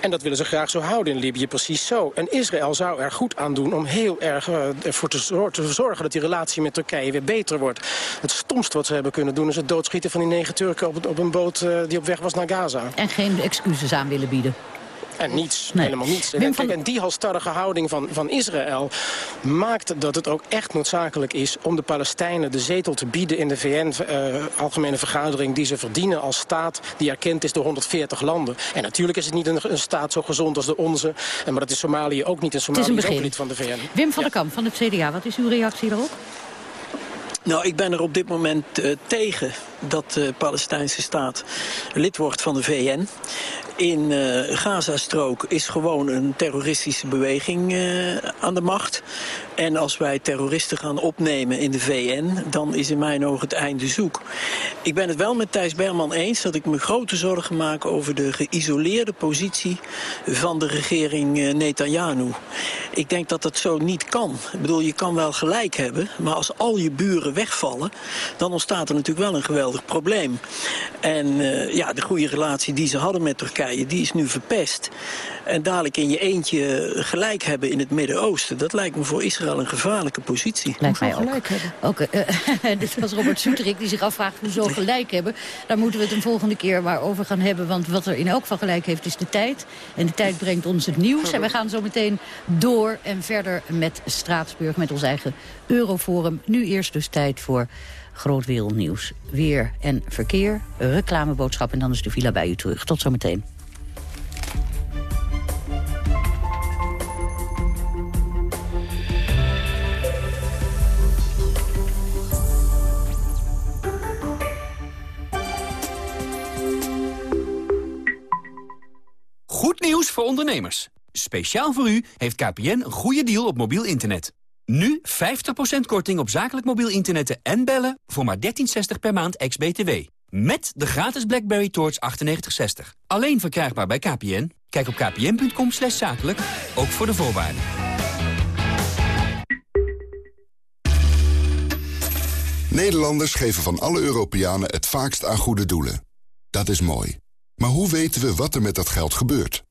En dat willen ze graag zo houden in Libië, precies zo. En Israël zou er goed aan doen om heel erg uh, ervoor te, zorgen... dat die relatie met Turkije weer beter wordt. Het stomste wat ze hebben kunnen doen is het doodschieten van die negen Turken... op, op een boot uh, die op weg was naar Gaza. En geen excuses aan willen bieden. En niets, helemaal niets. En, van... en die halstarrige houding van, van Israël maakt dat het ook echt noodzakelijk is... om de Palestijnen de zetel te bieden in de VN-algemene uh, vergadering... die ze verdienen als staat die erkend is door 140 landen. En natuurlijk is het niet een, een staat zo gezond als de onze. En, maar dat is Somalië ook niet. En Somalië is, is ook niet van de VN. Wim van ja. der Kamp van het CDA, wat is uw reactie daarop? Nou, ik ben er op dit moment uh, tegen dat de Palestijnse staat lid wordt van de VN. In uh, Gazastrook is gewoon een terroristische beweging uh, aan de macht. En als wij terroristen gaan opnemen in de VN, dan is in mijn ogen het einde zoek. Ik ben het wel met Thijs Berman eens dat ik me grote zorgen maak over de geïsoleerde positie van de regering uh, Netanyahu. Ik denk dat dat zo niet kan. Ik bedoel, je kan wel gelijk hebben, maar als al je buren wegvallen, dan ontstaat er natuurlijk wel een geweldig probleem. En ja, de goede relatie die ze hadden met Turkije, die is nu verpest. En dadelijk in je eentje gelijk hebben in het Midden-Oosten... dat lijkt me voor Israël een gevaarlijke positie. Lijkt mij ook. Gelijk hebben. ook uh, dit was Robert Soeterik die zich afvraagt hoe zo gelijk hebben. Daar moeten we het een volgende keer maar over gaan hebben. Want wat er in elk geval gelijk heeft is de tijd. En de tijd brengt ons het nieuws. En we gaan zo meteen door en verder met Straatsburg, met ons eigen Euroforum. Nu eerst dus tijd voor... Groot Wereldnieuws. Weer en verkeer, reclameboodschap en dan is de villa bij u terug. Tot zometeen. Goed nieuws voor ondernemers. Speciaal voor u heeft KPN een goede deal op mobiel internet. Nu 50% korting op zakelijk mobiel internetten en bellen voor maar 13,60 per maand ex-BTW. Met de gratis BlackBerry Torch 9860. Alleen verkrijgbaar bij KPN. Kijk op kpn.com slash zakelijk, ook voor de voorwaarden. Nederlanders geven van alle Europeanen het vaakst aan goede doelen. Dat is mooi. Maar hoe weten we wat er met dat geld gebeurt?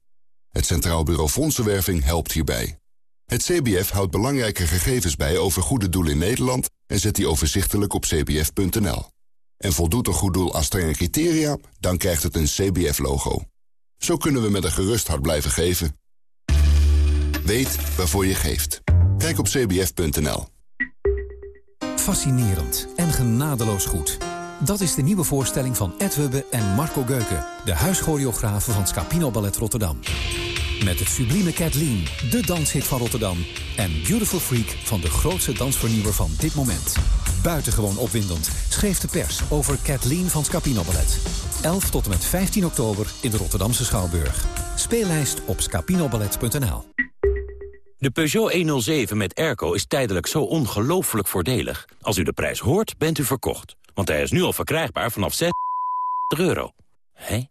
Het Centraal Bureau Fondsenwerving helpt hierbij. Het CBF houdt belangrijke gegevens bij over goede doelen in Nederland... en zet die overzichtelijk op cbf.nl. En voldoet een goed doel aan strenge criteria, dan krijgt het een CBF-logo. Zo kunnen we met een gerust hart blijven geven. Weet waarvoor je geeft. Kijk op cbf.nl. Fascinerend en genadeloos goed. Dat is de nieuwe voorstelling van Ed Hubbe en Marco Geuken... de huischoreografen van Scapino Ballet Rotterdam. Met het sublieme Kathleen, de danshit van Rotterdam... en Beautiful Freak van de grootste dansvernieuwer van dit moment. Buitengewoon opwindend schreef de pers over Kathleen van Scapino Ballet. 11 tot en met 15 oktober in de Rotterdamse Schouwburg. Speellijst op scapinoballet.nl De Peugeot 107 met airco is tijdelijk zo ongelooflijk voordelig. Als u de prijs hoort, bent u verkocht. Want hij is nu al verkrijgbaar vanaf 6 euro. Hé?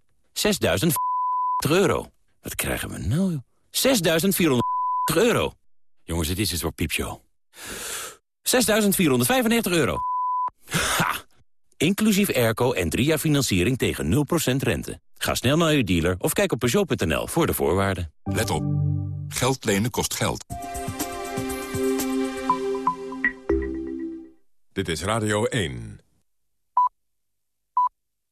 6.000 euro. Wat krijgen we nou? 6.400 euro. Jongens, het is het voor piepshow. 6.495 euro. Ha! Inclusief airco en drie jaar financiering tegen 0% rente. Ga snel naar uw dealer of kijk op Peugeot.nl voor de voorwaarden. Let op. Geld lenen kost geld. Dit is Radio 1.